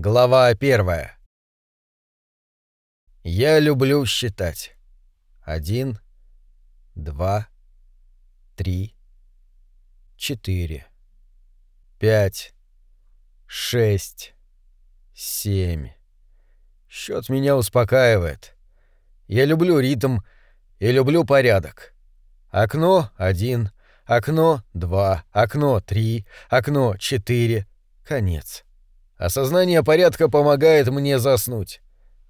Глава первая. Я люблю считать. Один, два, три, четыре, пять, шесть, семь. Счет меня успокаивает. Я люблю ритм и люблю порядок. Окно — один, окно — два, окно — три, окно — четыре. Конец. Осознание порядка помогает мне заснуть.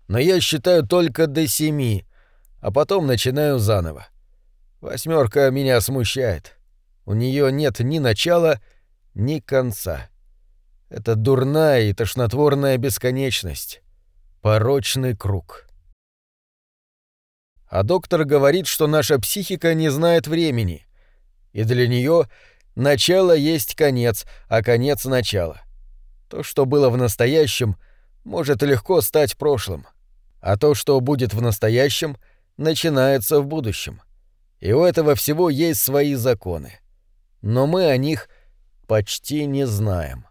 Но я считаю только до семи, а потом начинаю заново. Восьмерка меня смущает. У нее нет ни начала, ни конца. Это дурная и тошнотворная бесконечность. Порочный круг. А доктор говорит, что наша психика не знает времени. И для нее начало есть конец, а конец — начало. То, что было в настоящем, может легко стать прошлым, а то, что будет в настоящем, начинается в будущем. И у этого всего есть свои законы. Но мы о них почти не знаем.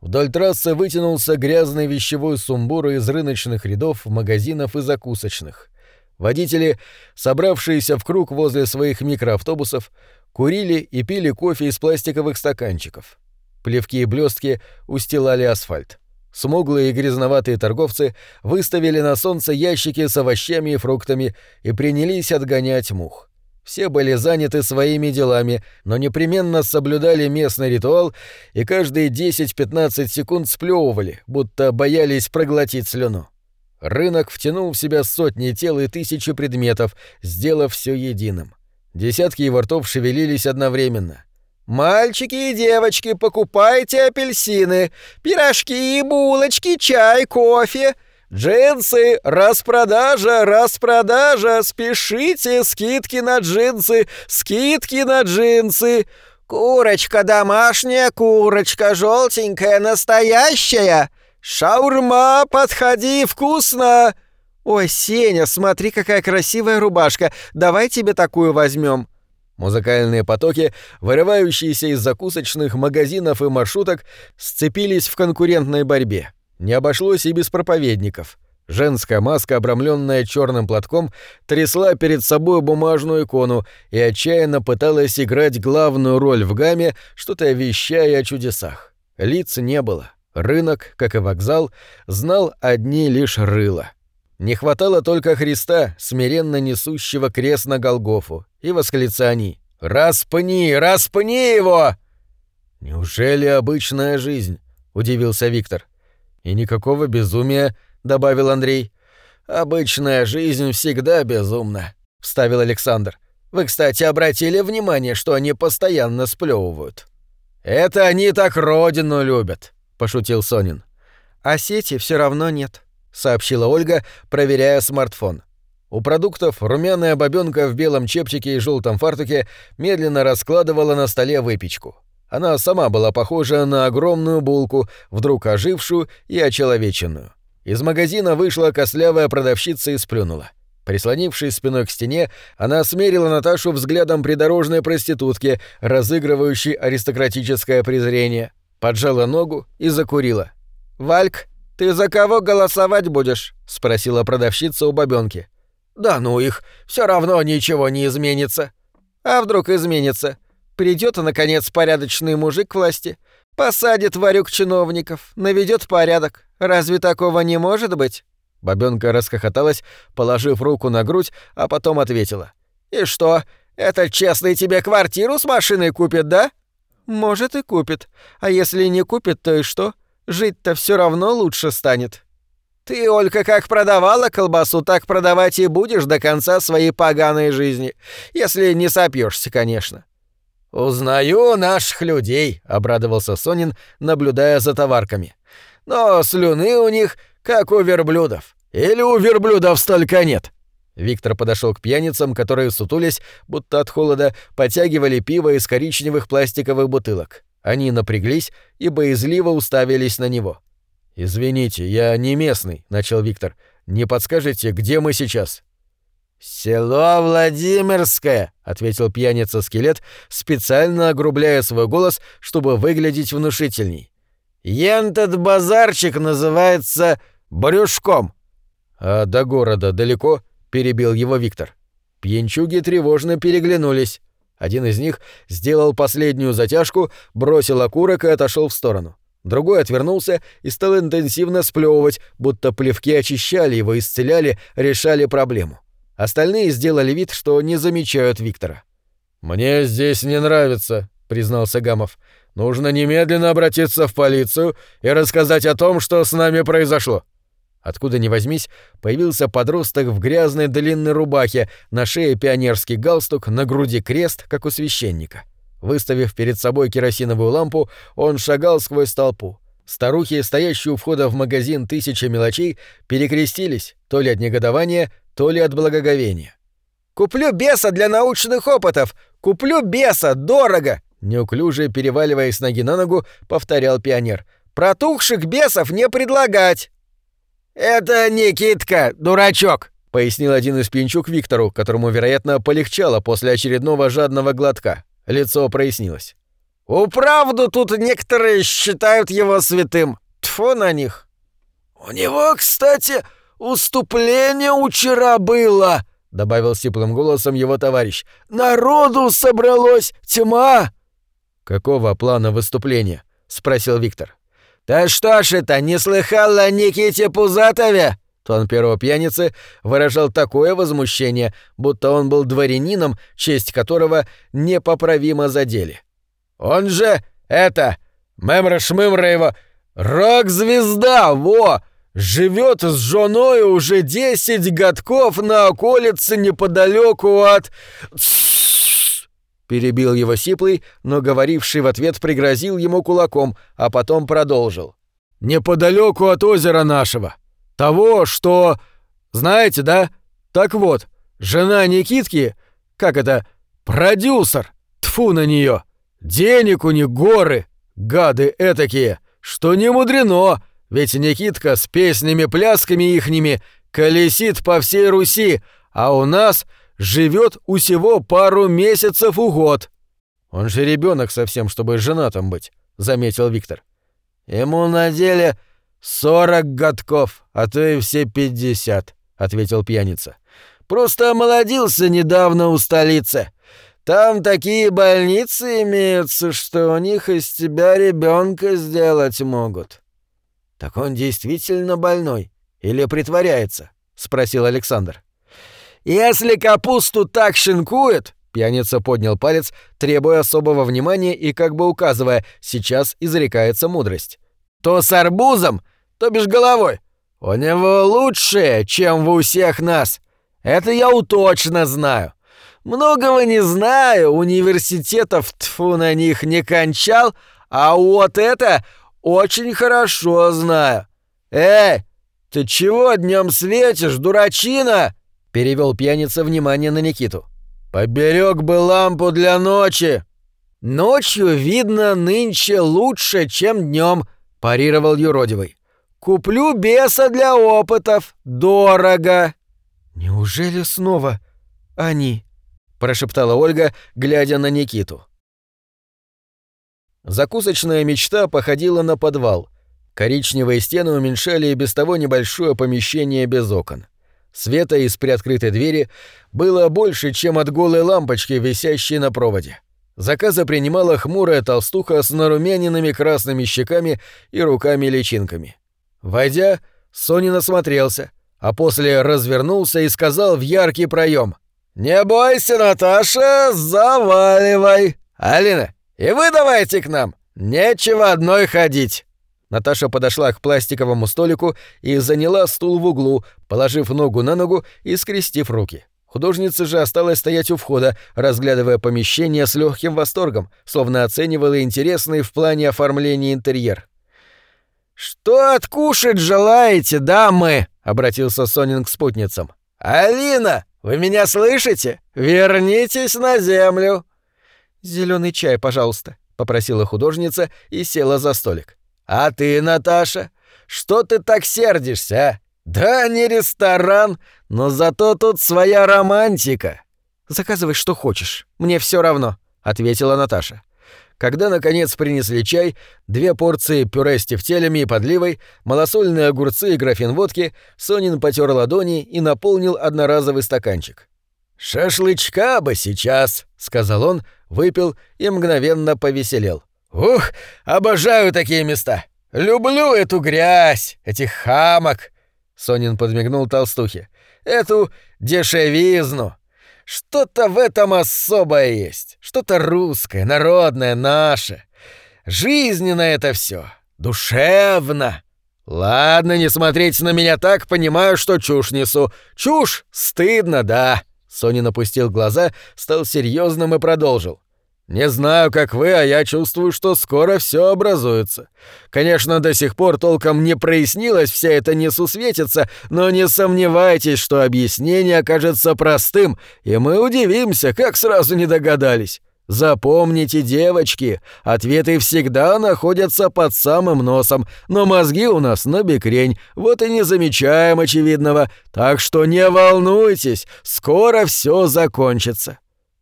Вдоль трассы вытянулся грязный вещевой сумбур из рыночных рядов, магазинов и закусочных. Водители, собравшиеся в круг возле своих микроавтобусов, курили и пили кофе из пластиковых стаканчиков. Плевки и блестки устилали асфальт. Смуглые и грязноватые торговцы выставили на солнце ящики с овощами и фруктами и принялись отгонять мух. Все были заняты своими делами, но непременно соблюдали местный ритуал и каждые 10-15 секунд сплевывали, будто боялись проглотить слюну. Рынок втянул в себя сотни тел и тысячи предметов, сделав все единым. Десятки его ртов шевелились одновременно — «Мальчики и девочки, покупайте апельсины, пирожки булочки, чай, кофе. Джинсы, распродажа, распродажа, спешите, скидки на джинсы, скидки на джинсы. Курочка домашняя, курочка желтенькая, настоящая. Шаурма, подходи, вкусно. Ой, Сеня, смотри, какая красивая рубашка, давай тебе такую возьмем. Музыкальные потоки, вырывающиеся из закусочных магазинов и маршруток, сцепились в конкурентной борьбе. Не обошлось и без проповедников. Женская маска, обрамленная черным платком, трясла перед собой бумажную икону и отчаянно пыталась играть главную роль в гамме, что-то вещая о чудесах. Лиц не было. Рынок, как и вокзал, знал одни лишь рыла. Не хватало только Христа, смиренно несущего крест на Голгофу, и восклицаний «Распни! Распни его!» «Неужели обычная жизнь?» — удивился Виктор. «И никакого безумия», — добавил Андрей. «Обычная жизнь всегда безумна», — вставил Александр. «Вы, кстати, обратили внимание, что они постоянно сплёвывают?» «Это они так родину любят», — пошутил Сонин. «А сети все равно нет», сообщила Ольга, проверяя смартфон. У продуктов румяная бабёнка в белом чепчике и желтом фартуке медленно раскладывала на столе выпечку. Она сама была похожа на огромную булку, вдруг ожившую и очеловеченную. Из магазина вышла кослявая продавщица и сплюнула. Прислонившись спиной к стене, она смерила Наташу взглядом придорожной проститутки, разыгрывающей аристократическое презрение, поджала ногу и закурила. «Вальк, «Ты за кого голосовать будешь?» — спросила продавщица у бабёнки. «Да ну их, все равно ничего не изменится». «А вдруг изменится? Придет, наконец, порядочный мужик к власти, посадит варюк чиновников, наведет порядок. Разве такого не может быть?» Бабёнка расхохоталась, положив руку на грудь, а потом ответила. «И что, этот честный тебе квартиру с машиной купит, да?» «Может, и купит. А если не купит, то и что? Жить-то все равно лучше станет. Ты, Олька, как продавала колбасу, так продавать и будешь до конца своей поганой жизни, если не сопьешься, конечно. Узнаю наших людей, обрадовался Сонин, наблюдая за товарками. Но слюны у них как у верблюдов. Или у верблюдов столько нет. Виктор подошел к пьяницам, которые сутулись, будто от холода, потягивали пиво из коричневых пластиковых бутылок. Они напряглись и боязливо уставились на него. «Извините, я не местный», — начал Виктор. «Не подскажете, где мы сейчас?» «Село Владимирское», — ответил пьяница-скелет, специально огрубляя свой голос, чтобы выглядеть внушительней. Ентот базарчик называется брюшком». «А до города далеко?» — перебил его Виктор. Пьянчуги тревожно переглянулись. Один из них сделал последнюю затяжку, бросил окурок и отошел в сторону. Другой отвернулся и стал интенсивно сплевывать, будто плевки очищали его, исцеляли, решали проблему. Остальные сделали вид, что не замечают Виктора. «Мне здесь не нравится», — признался Гамов. «Нужно немедленно обратиться в полицию и рассказать о том, что с нами произошло». Откуда ни возьмись, появился подросток в грязной длинной рубахе, на шее пионерский галстук, на груди крест, как у священника. Выставив перед собой керосиновую лампу, он шагал сквозь толпу. Старухи, стоящие у входа в магазин «Тысяча мелочей», перекрестились, то ли от негодования, то ли от благоговения. «Куплю беса для научных опытов! Куплю беса! Дорого!» Неуклюже, переваливаясь ноги на ногу, повторял пионер. «Протухших бесов не предлагать!» «Это Никитка, дурачок!» — пояснил один из пинчук Виктору, которому, вероятно, полегчало после очередного жадного глотка. Лицо прояснилось. «Управду тут некоторые считают его святым. Тьфу на них!» «У него, кстати, уступление вчера было!» — добавил сиплым голосом его товарищ. «Народу собралось тьма!» «Какого плана выступления?» — спросил Виктор. «Да что ж это, не слыхал о Никите Пузатове?» Тон первого пьяницы выражал такое возмущение, будто он был дворянином, честь которого непоправимо задели. «Он же, это, мемра-шмымра его, рок-звезда, во! Живет с женой уже десять годков на околице неподалеку от...» Перебил его сиплый, но говоривший в ответ пригрозил ему кулаком, а потом продолжил. «Неподалеку от озера нашего. Того, что... Знаете, да? Так вот, жена Никитки, как это, продюсер. Тфу на нее. Денег у них горы, гады этакие, что не мудрено, ведь Никитка с песнями-плясками ихними колесит по всей Руси, а у нас живет усего пару месяцев у год. Он же ребенок совсем, чтобы женатым быть, заметил Виктор. Ему на деле сорок годков, а то и все пятьдесят, ответил пьяница. Просто омолодился недавно у столицы. Там такие больницы имеются, что у них из тебя ребенка сделать могут. Так он действительно больной или притворяется? спросил Александр. Если капусту так шинкует, пьяница поднял палец, требуя особого внимания и как бы указывая, сейчас изрекается мудрость. То с арбузом, то бишь головой. У него лучше, чем у всех нас. Это я уточно знаю. Многого не знаю, университетов тфу на них не кончал, а вот это очень хорошо знаю. Эй, ты чего днем светишь, дурачина? Перевел пьяница внимание на Никиту. «Поберег бы лампу для ночи!» «Ночью, видно, нынче лучше, чем днем», — парировал юродивый. «Куплю беса для опытов. Дорого!» «Неужели снова они?» — прошептала Ольга, глядя на Никиту. Закусочная мечта походила на подвал. Коричневые стены уменьшали и без того небольшое помещение без окон. Света из приоткрытой двери было больше, чем от голой лампочки, висящей на проводе. Заказы принимала хмурая толстуха с нарумяненными красными щеками и руками-личинками. Войдя, Сонин осмотрелся, а после развернулся и сказал в яркий проем: «Не бойся, Наташа, заваливай! Алина, и вы давайте к нам! Нечего одной ходить!» Наташа подошла к пластиковому столику и заняла стул в углу, положив ногу на ногу и скрестив руки. Художница же осталась стоять у входа, разглядывая помещение с легким восторгом, словно оценивала интересный в плане оформления интерьер. «Что откушать желаете, дамы?» — обратился Сонин к спутницам. «Алина, вы меня слышите? Вернитесь на землю!» Зеленый чай, пожалуйста», — попросила художница и села за столик. «А ты, Наташа, что ты так сердишься, а? Да не ресторан, но зато тут своя романтика». «Заказывай, что хочешь, мне все равно», — ответила Наташа. Когда, наконец, принесли чай, две порции пюре с тефтелями и подливой, малосольные огурцы и графин водки, Сонин потер ладони и наполнил одноразовый стаканчик. «Шашлычка бы сейчас», — сказал он, выпил и мгновенно повеселел. «Ух, обожаю такие места! Люблю эту грязь, этих хамок!» Сонин подмигнул толстухе. «Эту дешевизну! Что-то в этом особое есть, что-то русское, народное, наше. Жизненно это все, душевно. Ладно, не смотреть на меня так, понимаю, что чушь несу. Чушь, стыдно, да. Сонин опустил глаза, стал серьезным и продолжил. «Не знаю, как вы, а я чувствую, что скоро все образуется. Конечно, до сих пор толком не прояснилась вся эта несусветица, но не сомневайтесь, что объяснение окажется простым, и мы удивимся, как сразу не догадались. Запомните, девочки, ответы всегда находятся под самым носом, но мозги у нас на бекрень, вот и не замечаем очевидного, так что не волнуйтесь, скоро все закончится».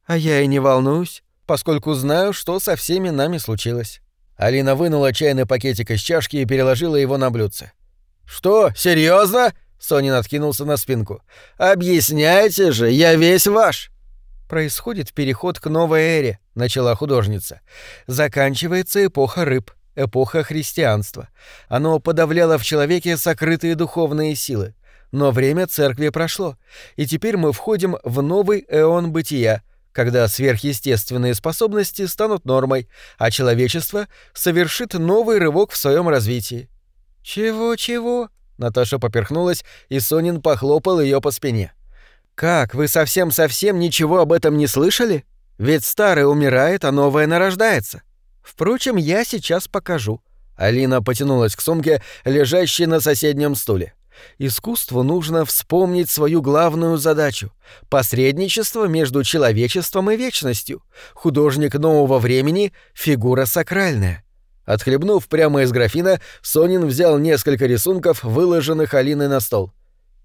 «А я и не волнуюсь» поскольку знаю, что со всеми нами случилось». Алина вынула чайный пакетик из чашки и переложила его на блюдце. «Что, серьезно? Сонин откинулся на спинку. «Объясняйте же, я весь ваш!» «Происходит переход к новой эре», — начала художница. «Заканчивается эпоха рыб, эпоха христианства. Оно подавляло в человеке сокрытые духовные силы. Но время церкви прошло, и теперь мы входим в новый эон бытия — когда сверхъестественные способности станут нормой, а человечество совершит новый рывок в своем развитии. «Чего-чего?» — Наташа поперхнулась, и Сонин похлопал ее по спине. «Как, вы совсем-совсем ничего об этом не слышали? Ведь старое умирает, а новое нарождается. Впрочем, я сейчас покажу». Алина потянулась к сумке, лежащей на соседнем стуле. Искусству нужно вспомнить свою главную задачу — посредничество между человечеством и вечностью. Художник нового времени — фигура сакральная. Отхлебнув прямо из графина, Сонин взял несколько рисунков, выложенных Алиной на стол.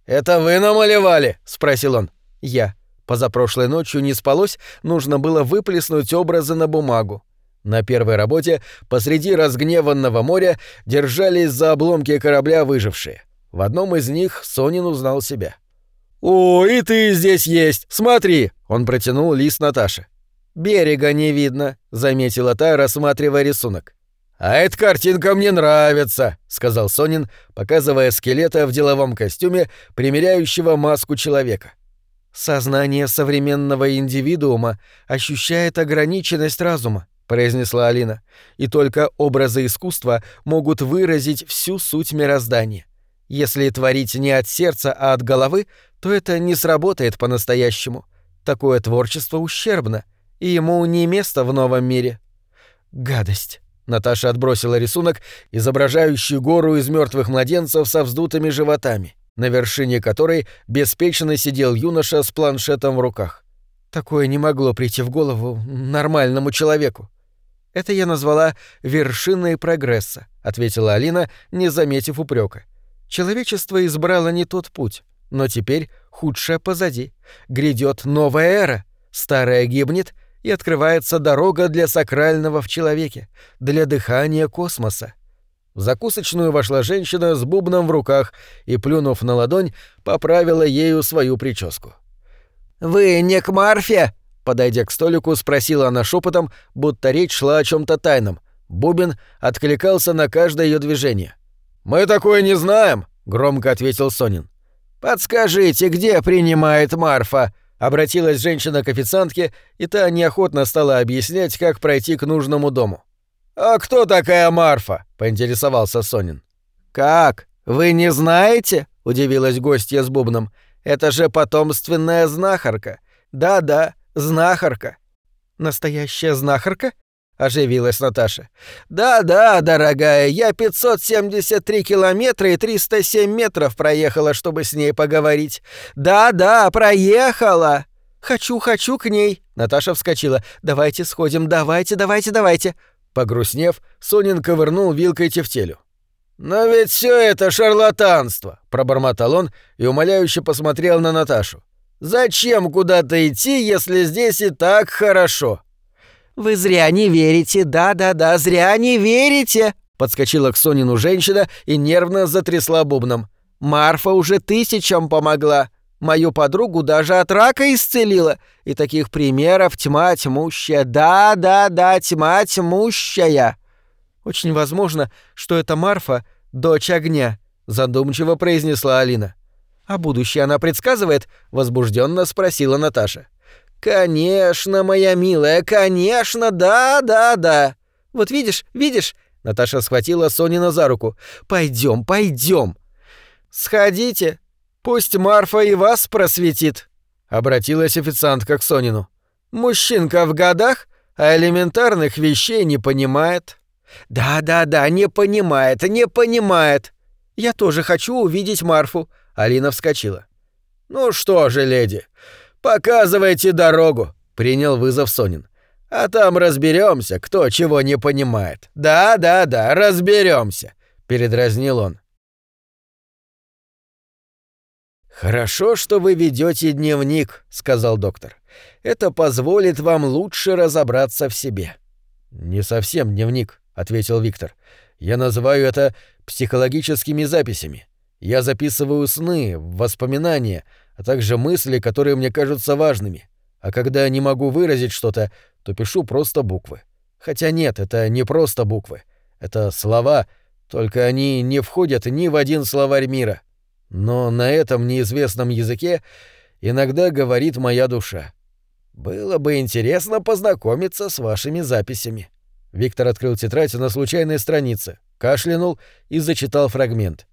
«Это вы намалевали?» — спросил он. «Я. Позапрошлой ночью не спалось, нужно было выплеснуть образы на бумагу. На первой работе посреди разгневанного моря держались за обломки корабля выжившие. В одном из них Сонин узнал себя. «О, и ты здесь есть! Смотри!» — он протянул лист Наташе. «Берега не видно», — заметила та, рассматривая рисунок. «А эта картинка мне нравится», — сказал Сонин, показывая скелета в деловом костюме, примеряющего маску человека. «Сознание современного индивидуума ощущает ограниченность разума», — произнесла Алина, «и только образы искусства могут выразить всю суть мироздания. Если творить не от сердца, а от головы, то это не сработает по-настоящему. Такое творчество ущербно, и ему не место в новом мире. Гадость. Наташа отбросила рисунок, изображающий гору из мертвых младенцев со вздутыми животами, на вершине которой беспечно сидел юноша с планшетом в руках. Такое не могло прийти в голову нормальному человеку. Это я назвала вершиной прогресса, ответила Алина, не заметив упрека. Человечество избрало не тот путь, но теперь худшее позади. Грядет новая эра, старая гибнет, и открывается дорога для сакрального в человеке, для дыхания космоса. В закусочную вошла женщина с бубном в руках и, плюнув на ладонь, поправила ею свою прическу. «Вы не к Марфе?» Подойдя к столику, спросила она шепотом, будто речь шла о чем то тайном. Бубен откликался на каждое ее движение. «Мы такое не знаем», — громко ответил Сонин. «Подскажите, где принимает Марфа?» — обратилась женщина к официантке, и та неохотно стала объяснять, как пройти к нужному дому. «А кто такая Марфа?» — поинтересовался Сонин. «Как? Вы не знаете?» — удивилась гостья с бубном. «Это же потомственная знахарка. Да-да, знахарка». «Настоящая знахарка?» — оживилась Наташа. «Да-да, дорогая, я 573 километра и 307 метров проехала, чтобы с ней поговорить. Да-да, проехала!» «Хочу-хочу к ней!» — Наташа вскочила. «Давайте сходим, давайте, давайте, давайте!» Погрустнев, Сонин ковырнул вилкой тефтелю. «Но ведь все это шарлатанство!» — пробормотал он и умоляюще посмотрел на Наташу. «Зачем куда-то идти, если здесь и так хорошо?» «Вы зря не верите, да-да-да, зря не верите!» Подскочила к Сонину женщина и нервно затрясла бубном. «Марфа уже тысячам помогла. Мою подругу даже от рака исцелила. И таких примеров тьма тьмущая. Да-да-да, тьма тьмущая!» «Очень возможно, что это Марфа — дочь огня», — задумчиво произнесла Алина. «А будущее она предсказывает?» — возбужденно спросила Наташа. «Конечно, моя милая, конечно, да-да-да. Вот видишь, видишь?» Наташа схватила Сонина за руку. «Пойдем, пойдем!» «Сходите, пусть Марфа и вас просветит», — обратилась официантка к Сонину. «Мужчинка в годах, а элементарных вещей не понимает». «Да-да-да, не понимает, не понимает. Я тоже хочу увидеть Марфу», — Алина вскочила. «Ну что же, леди, «Показывайте дорогу», — принял вызов Сонин. «А там разберемся, кто чего не понимает. Да-да-да, разберемся», — передразнил он. «Хорошо, что вы ведете дневник», — сказал доктор. «Это позволит вам лучше разобраться в себе». «Не совсем дневник», — ответил Виктор. «Я называю это психологическими записями. Я записываю сны, воспоминания, а также мысли, которые мне кажутся важными. А когда не могу выразить что-то, то пишу просто буквы. Хотя нет, это не просто буквы. Это слова, только они не входят ни в один словарь мира. Но на этом неизвестном языке иногда говорит моя душа. Было бы интересно познакомиться с вашими записями. Виктор открыл тетрадь на случайной странице, кашлянул и зачитал фрагмент.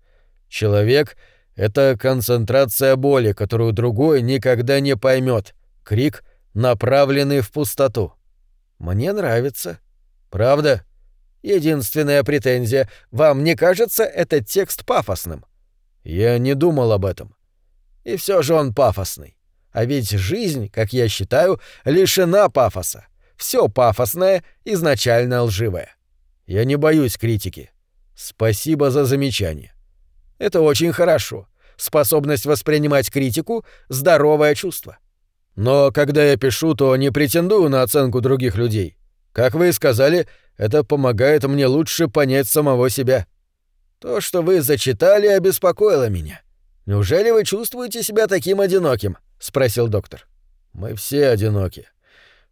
Человек — это концентрация боли, которую другой никогда не поймет. Крик, направленный в пустоту. Мне нравится. Правда? Единственная претензия. Вам не кажется этот текст пафосным? Я не думал об этом. И все же он пафосный. А ведь жизнь, как я считаю, лишена пафоса. Все пафосное изначально лживое. Я не боюсь критики. Спасибо за замечание. Это очень хорошо. Способность воспринимать критику — здоровое чувство. Но когда я пишу, то не претендую на оценку других людей. Как вы и сказали, это помогает мне лучше понять самого себя. То, что вы зачитали, обеспокоило меня. Неужели вы чувствуете себя таким одиноким? спросил доктор. Мы все одиноки.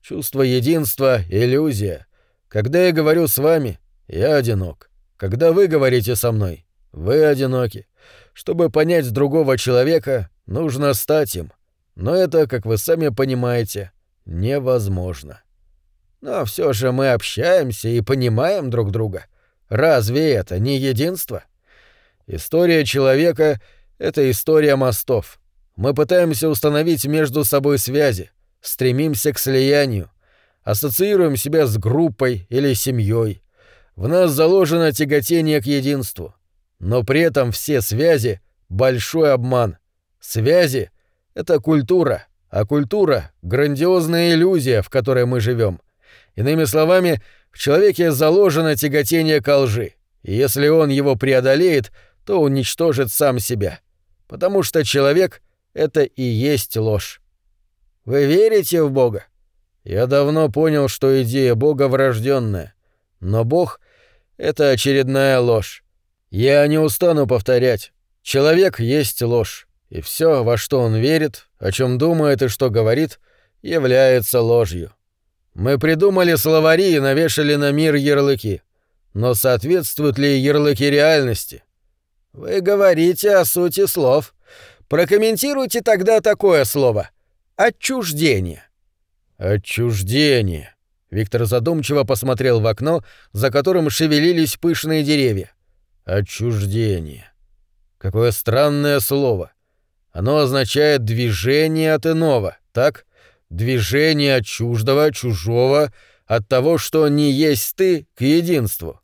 Чувство единства — иллюзия. Когда я говорю с вами, я одинок. Когда вы говорите со мной, вы одиноки. Чтобы понять другого человека, нужно стать им. Но это, как вы сами понимаете, невозможно. Но все же мы общаемся и понимаем друг друга. Разве это не единство? История человека — это история мостов. Мы пытаемся установить между собой связи, стремимся к слиянию, ассоциируем себя с группой или семьей. В нас заложено тяготение к единству. Но при этом все связи — большой обман. Связи — это культура, а культура — грандиозная иллюзия, в которой мы живем. Иными словами, в человеке заложено тяготение ко лжи, и если он его преодолеет, то уничтожит сам себя. Потому что человек — это и есть ложь. Вы верите в Бога? Я давно понял, что идея Бога врожденная, но Бог — это очередная ложь. Я не устану повторять. Человек есть ложь, и все, во что он верит, о чем думает и что говорит, является ложью. Мы придумали словари и навешали на мир ярлыки. Но соответствуют ли ярлыки реальности? Вы говорите о сути слов. Прокомментируйте тогда такое слово. Отчуждение. Отчуждение. Виктор задумчиво посмотрел в окно, за которым шевелились пышные деревья. Отчуждение. Какое странное слово. Оно означает движение от иного, так? Движение от чуждого, чужого, от того, что не есть ты, к единству.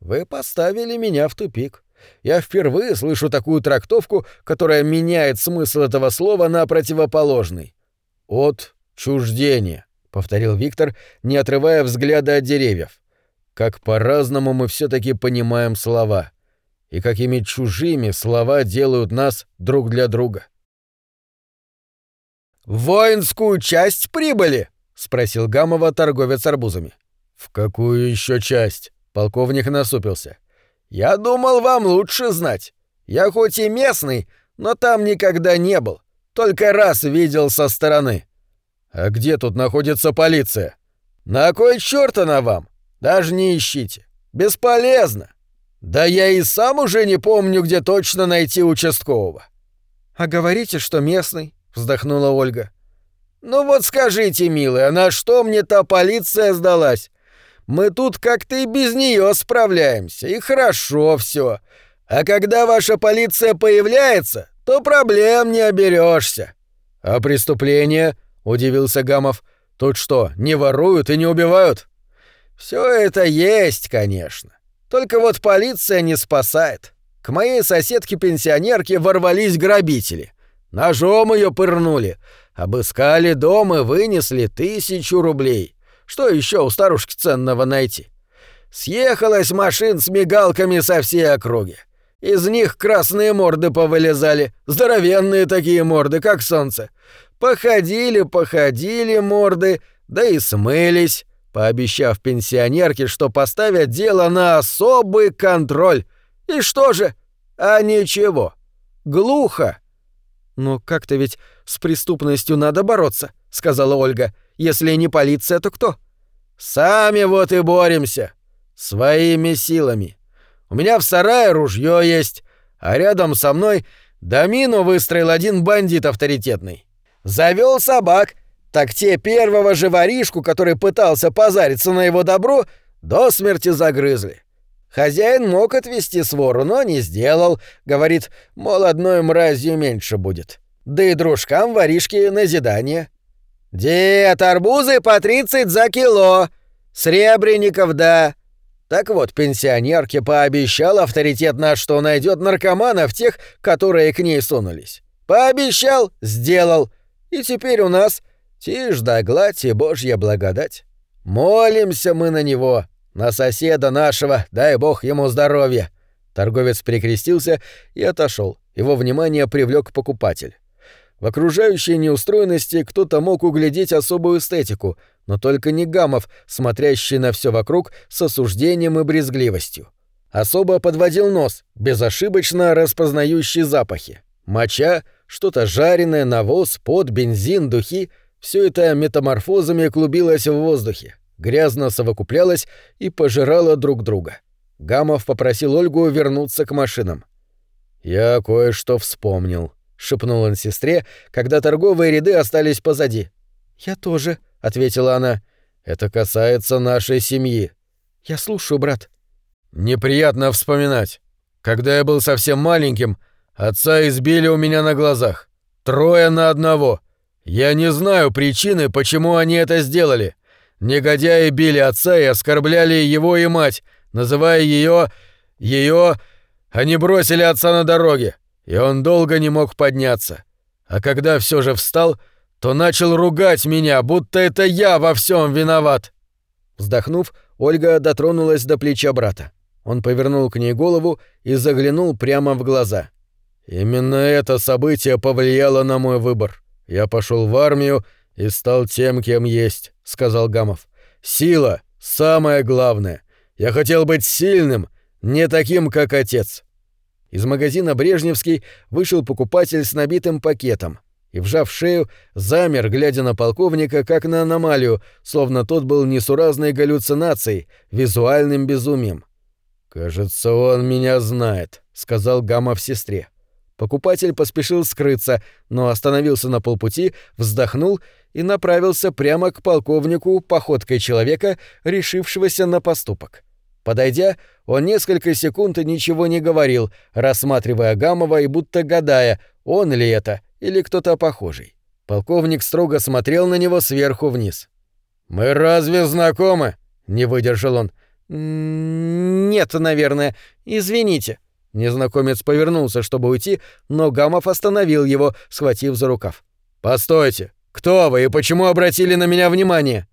Вы поставили меня в тупик. Я впервые слышу такую трактовку, которая меняет смысл этого слова на противоположный. От чуждения, повторил Виктор, не отрывая взгляда от деревьев как по-разному мы все-таки понимаем слова, и какими чужими слова делают нас друг для друга. «В воинскую часть прибыли!» — спросил Гамова торговец арбузами. «В какую еще часть?» — полковник насупился. «Я думал, вам лучше знать. Я хоть и местный, но там никогда не был. Только раз видел со стороны». «А где тут находится полиция?» «На кой чёрт она вам? Даже не ищите. Бесполезно. Да я и сам уже не помню, где точно найти участкового». «А говорите, что местный?» — вздохнула Ольга. «Ну вот скажите, милая, на что мне та полиция сдалась? Мы тут как-то и без нее справляемся, и хорошо все. А когда ваша полиция появляется, то проблем не оберешься. «А преступления?» — удивился Гамов. «Тут что, не воруют и не убивают?» Все это есть, конечно. Только вот полиция не спасает. К моей соседке-пенсионерке ворвались грабители. Ножом ее пырнули. Обыскали дом и вынесли тысячу рублей. Что еще у старушки ценного найти? Съехалась машин с мигалками со всей округи. Из них красные морды повылезали, здоровенные такие морды, как солнце. Походили, походили морды, да и смылись, пообещав пенсионерке, что поставят дело на особый контроль. И что же? А ничего. Глухо. «Но как-то ведь с преступностью надо бороться», — сказала Ольга. «Если не полиция, то кто?» «Сами вот и боремся. Своими силами. У меня в сарае ружье есть, а рядом со мной домину выстроил один бандит авторитетный. Завел собак, так те первого же воришку, который пытался позариться на его добро, до смерти загрызли. Хозяин мог отвести свору, но не сделал. Говорит, мол, одной мразью меньше будет. Да и дружкам воришки назидание. «Дед, арбузы по тридцать за кило! Сребреников, да!» Так вот, пенсионерке пообещал авторитетно, что найдет наркоманов тех, которые к ней сунулись. Пообещал, сделал. И теперь у нас тишь да гладь и божья благодать. Молимся мы на него, на соседа нашего, дай бог ему здоровья. Торговец перекрестился и отошел. Его внимание привлек покупатель. В окружающей неустроенности кто-то мог углядеть особую эстетику, но только не Гамов, смотрящий на все вокруг с осуждением и брезгливостью. Особо подводил нос, безошибочно распознающий запахи. Моча, что-то жареное, навоз, пот, бензин, духи — все это метаморфозами клубилось в воздухе, грязно совокуплялось и пожирало друг друга. Гамов попросил Ольгу вернуться к машинам. «Я кое-что вспомнил», — шепнул он сестре, когда торговые ряды остались позади. «Я тоже», — ответила она. «Это касается нашей семьи». «Я слушаю, брат». «Неприятно вспоминать. Когда я был совсем маленьким, отца избили у меня на глазах. Трое на одного. Я не знаю причины, почему они это сделали. Негодяи били отца и оскорбляли его и мать, называя ее... ее... Они бросили отца на дороге и он долго не мог подняться. А когда все же встал, то начал ругать меня, будто это я во всем виноват. Вздохнув, Ольга дотронулась до плеча брата. Он повернул к ней голову и заглянул прямо в глаза. Именно это событие повлияло на мой выбор. Я пошел в армию и стал тем, кем есть, сказал Гамов. Сила самое главное. Я хотел быть сильным, не таким, как отец. Из магазина «Брежневский» вышел покупатель с набитым пакетом и, вжав шею, замер, глядя на полковника, как на аномалию, словно тот был несуразной галлюцинацией, визуальным безумием. «Кажется, он меня знает», — сказал Гамов сестре. Покупатель поспешил скрыться, но остановился на полпути, вздохнул и направился прямо к полковнику походкой человека, решившегося на поступок. Подойдя, он несколько секунд ничего не говорил, рассматривая Гамова и будто гадая, он ли это или кто-то похожий. Полковник строго смотрел на него сверху вниз. «Мы разве знакомы?» — не выдержал он. «Нет, наверное. Извините». Незнакомец повернулся, чтобы уйти, но Гамов остановил его, схватив за рукав. «Постойте! Кто вы и почему обратили на меня внимание?»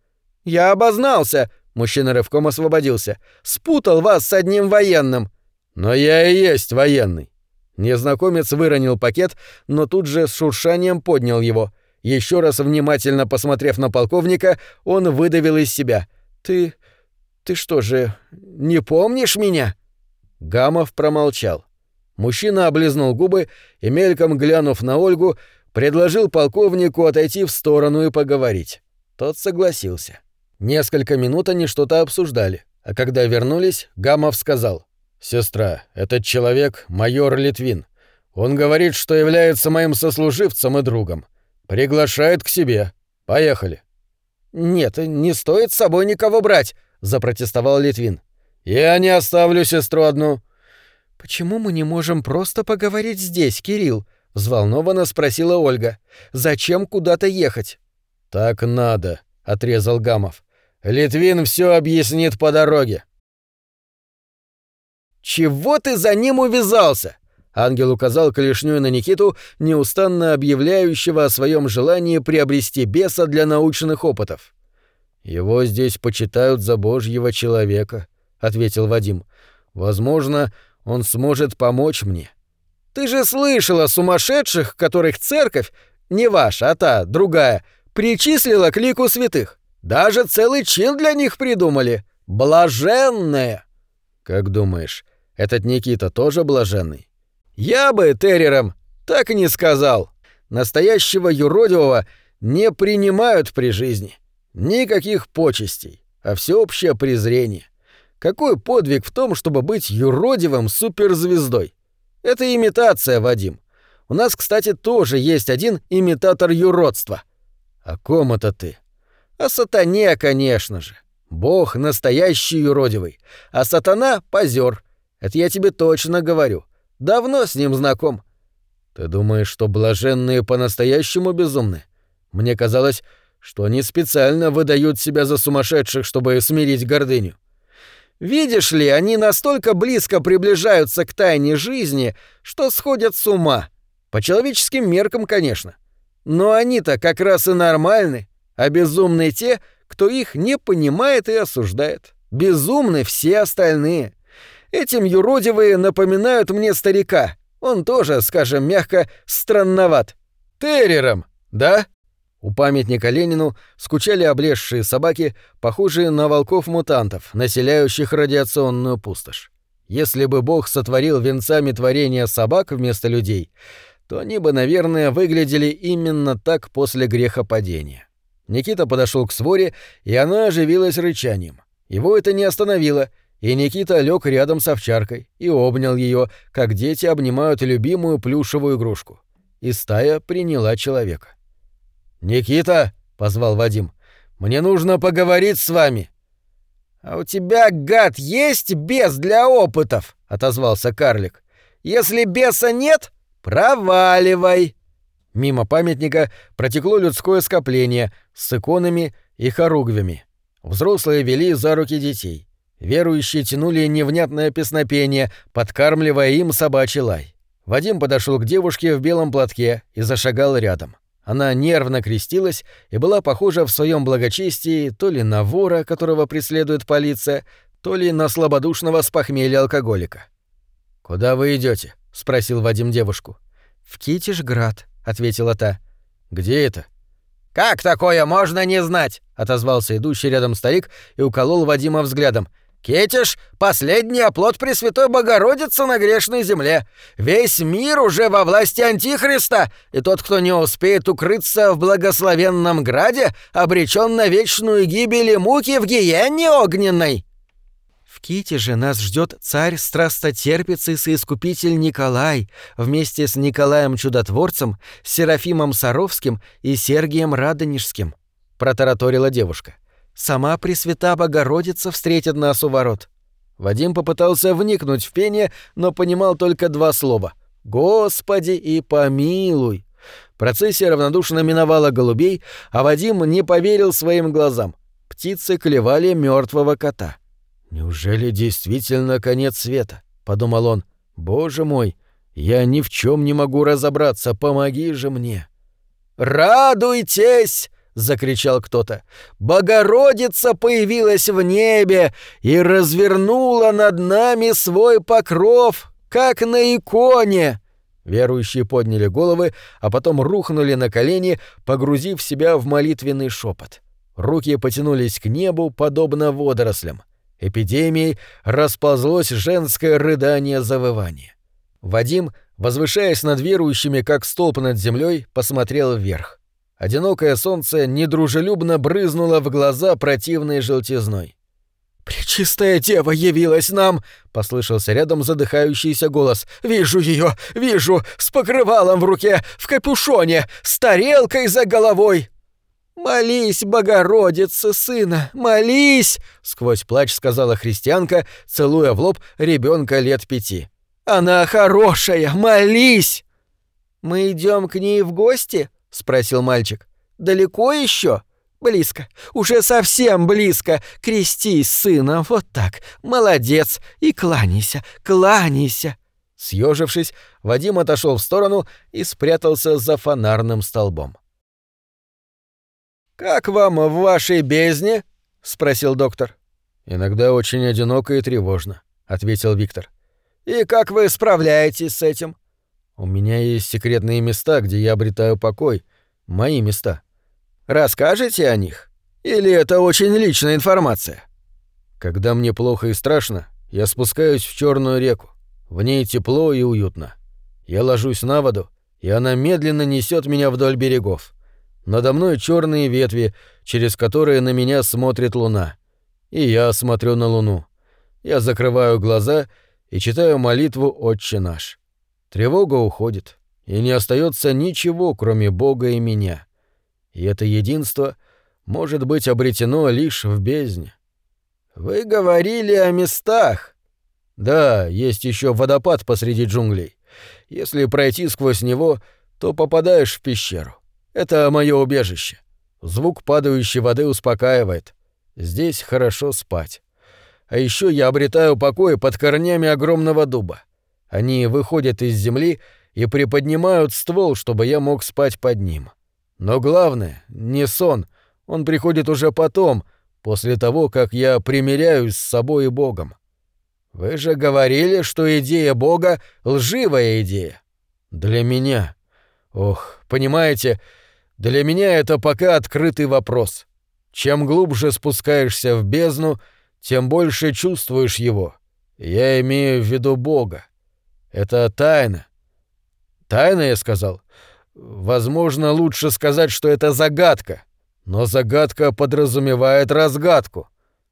«Я обознался!» Мужчина рывком освободился. «Спутал вас с одним военным!» «Но я и есть военный!» Незнакомец выронил пакет, но тут же с шуршанием поднял его. Еще раз внимательно посмотрев на полковника, он выдавил из себя. «Ты... ты что же, не помнишь меня?» Гамов промолчал. Мужчина облизнул губы и, мельком глянув на Ольгу, предложил полковнику отойти в сторону и поговорить. Тот согласился. Несколько минут они что-то обсуждали, а когда вернулись, Гамов сказал. «Сестра, этот человек — майор Литвин. Он говорит, что является моим сослуживцем и другом. Приглашает к себе. Поехали». «Нет, не стоит с собой никого брать», — запротестовал Литвин. «Я не оставлю сестру одну». «Почему мы не можем просто поговорить здесь, Кирилл?» — взволнованно спросила Ольга. «Зачем куда-то ехать?» «Так надо», — отрезал Гамов. «Литвин все объяснит по дороге». «Чего ты за ним увязался?» Ангел указал клешнёй на Никиту, неустанно объявляющего о своем желании приобрести беса для научных опытов. «Его здесь почитают за божьего человека», — ответил Вадим. «Возможно, он сможет помочь мне». «Ты же слышал о сумасшедших, которых церковь, не ваша, а та, другая, причислила к лику святых. Даже целый чин для них придумали. Блаженные!» «Как думаешь, этот Никита тоже блаженный?» Я бы террером так и не сказал. Настоящего юродивого не принимают при жизни. Никаких почестей, а всеобщее презрение. Какой подвиг в том, чтобы быть юродивым суперзвездой? Это имитация, Вадим. У нас, кстати, тоже есть один имитатор юродства. О ком это ты? О сатане, конечно же. Бог настоящий юродивый, а сатана — позер. Это я тебе точно говорю. Давно с ним знаком. Ты думаешь, что блаженные по-настоящему безумны? Мне казалось, что они специально выдают себя за сумасшедших, чтобы смирить гордыню. Видишь ли, они настолько близко приближаются к тайне жизни, что сходят с ума. По человеческим меркам, конечно. Но они-то как раз и нормальны, а безумны те, кто их не понимает и осуждает. Безумны все остальные. Этим юродивые напоминают мне старика. Он тоже, скажем мягко, странноват. Террером, да? У памятника Ленину скучали облезшие собаки, похожие на волков-мутантов, населяющих радиационную пустошь. Если бы Бог сотворил венцами творения собак вместо людей, то они бы, наверное, выглядели именно так после грехопадения. Никита подошел к своре, и она оживилась рычанием. Его это не остановило — и Никита лег рядом с овчаркой и обнял ее, как дети обнимают любимую плюшевую игрушку. И стая приняла человека. «Никита!» — позвал Вадим. «Мне нужно поговорить с вами!» «А у тебя, гад, есть бес для опытов!» — отозвался карлик. «Если беса нет, проваливай!» Мимо памятника протекло людское скопление с иконами и хоругвями. Взрослые вели за руки детей. Верующие тянули невнятное песнопение, подкармливая им собачий лай. Вадим подошел к девушке в белом платке и зашагал рядом. Она нервно крестилась и была похожа в своем благочестии то ли на вора, которого преследует полиция, то ли на слабодушного с похмелья алкоголика. «Куда вы идете? спросил Вадим девушку. «В Китишград», — ответила та. «Где это?» «Как такое можно не знать?» — отозвался идущий рядом старик и уколол Вадима взглядом. Кетиш — последний оплот Пресвятой Богородицы на грешной земле. Весь мир уже во власти Антихриста, и тот, кто не успеет укрыться в благословенном граде, обречен на вечную гибель и муки в гиенне огненной. В Китеже нас ждет царь страстотерпец и соискупитель Николай вместе с Николаем Чудотворцем, Серафимом Саровским и Сергием Радонежским, протараторила девушка. — Сама Пресвята Богородица встретит нас у ворот». Вадим попытался вникнуть в пение, но понимал только два слова «Господи и помилуй». Процессия равнодушно миновала голубей, а Вадим не поверил своим глазам. Птицы клевали мертвого кота. «Неужели действительно конец света?» — подумал он. «Боже мой, я ни в чем не могу разобраться, помоги же мне!» «Радуйтесь!» Закричал кто-то. Богородица появилась в небе и развернула над нами свой покров, как на иконе. Верующие подняли головы, а потом рухнули на колени, погрузив себя в молитвенный шепот. Руки потянулись к небу, подобно водорослям. Эпидемией расползлось женское рыдание-завывание. Вадим, возвышаясь над верующими, как столб над землей, посмотрел вверх. Одинокое солнце недружелюбно брызнуло в глаза противной желтизной. «Пречистая дева явилась нам!» — послышался рядом задыхающийся голос. «Вижу ее, вижу, с покрывалом в руке, в капюшоне, с тарелкой за головой!» «Молись, Богородица, сына, молись!» — сквозь плач сказала христианка, целуя в лоб ребенка лет пяти. «Она хорошая, молись!» «Мы идем к ней в гости?» — спросил мальчик. «Далеко еще?» «Близко, уже совсем близко. Крестись, сына, вот так. Молодец. И кланяйся, кланяйся». Съежившись, Вадим отошел в сторону и спрятался за фонарным столбом. «Как вам в вашей бездне?» — спросил доктор. «Иногда очень одиноко и тревожно», — ответил Виктор. «И как вы справляетесь с этим?» «У меня есть секретные места, где я обретаю покой. Мои места». Расскажете о них? Или это очень личная информация? Когда мне плохо и страшно, я спускаюсь в черную реку. В ней тепло и уютно. Я ложусь на воду, и она медленно несет меня вдоль берегов. Надо мной черные ветви, через которые на меня смотрит луна. И я смотрю на луну. Я закрываю глаза и читаю молитву «Отче наш». Тревога уходит, и не остается ничего, кроме Бога и меня и это единство может быть обретено лишь в бездне. Вы говорили о местах. Да, есть еще водопад посреди джунглей. Если пройти сквозь него, то попадаешь в пещеру. Это мое убежище. Звук падающей воды успокаивает. Здесь хорошо спать. А еще я обретаю покой под корнями огромного дуба. Они выходят из земли и приподнимают ствол, чтобы я мог спать под ним. Но главное, не сон, он приходит уже потом, после того, как я примиряюсь с собой и Богом. Вы же говорили, что идея Бога — лживая идея. Для меня. Ох, понимаете, для меня это пока открытый вопрос. Чем глубже спускаешься в бездну, тем больше чувствуешь его. Я имею в виду Бога. Это тайна. Тайна, я сказал. Возможно, лучше сказать, что это загадка. Но загадка подразумевает разгадку.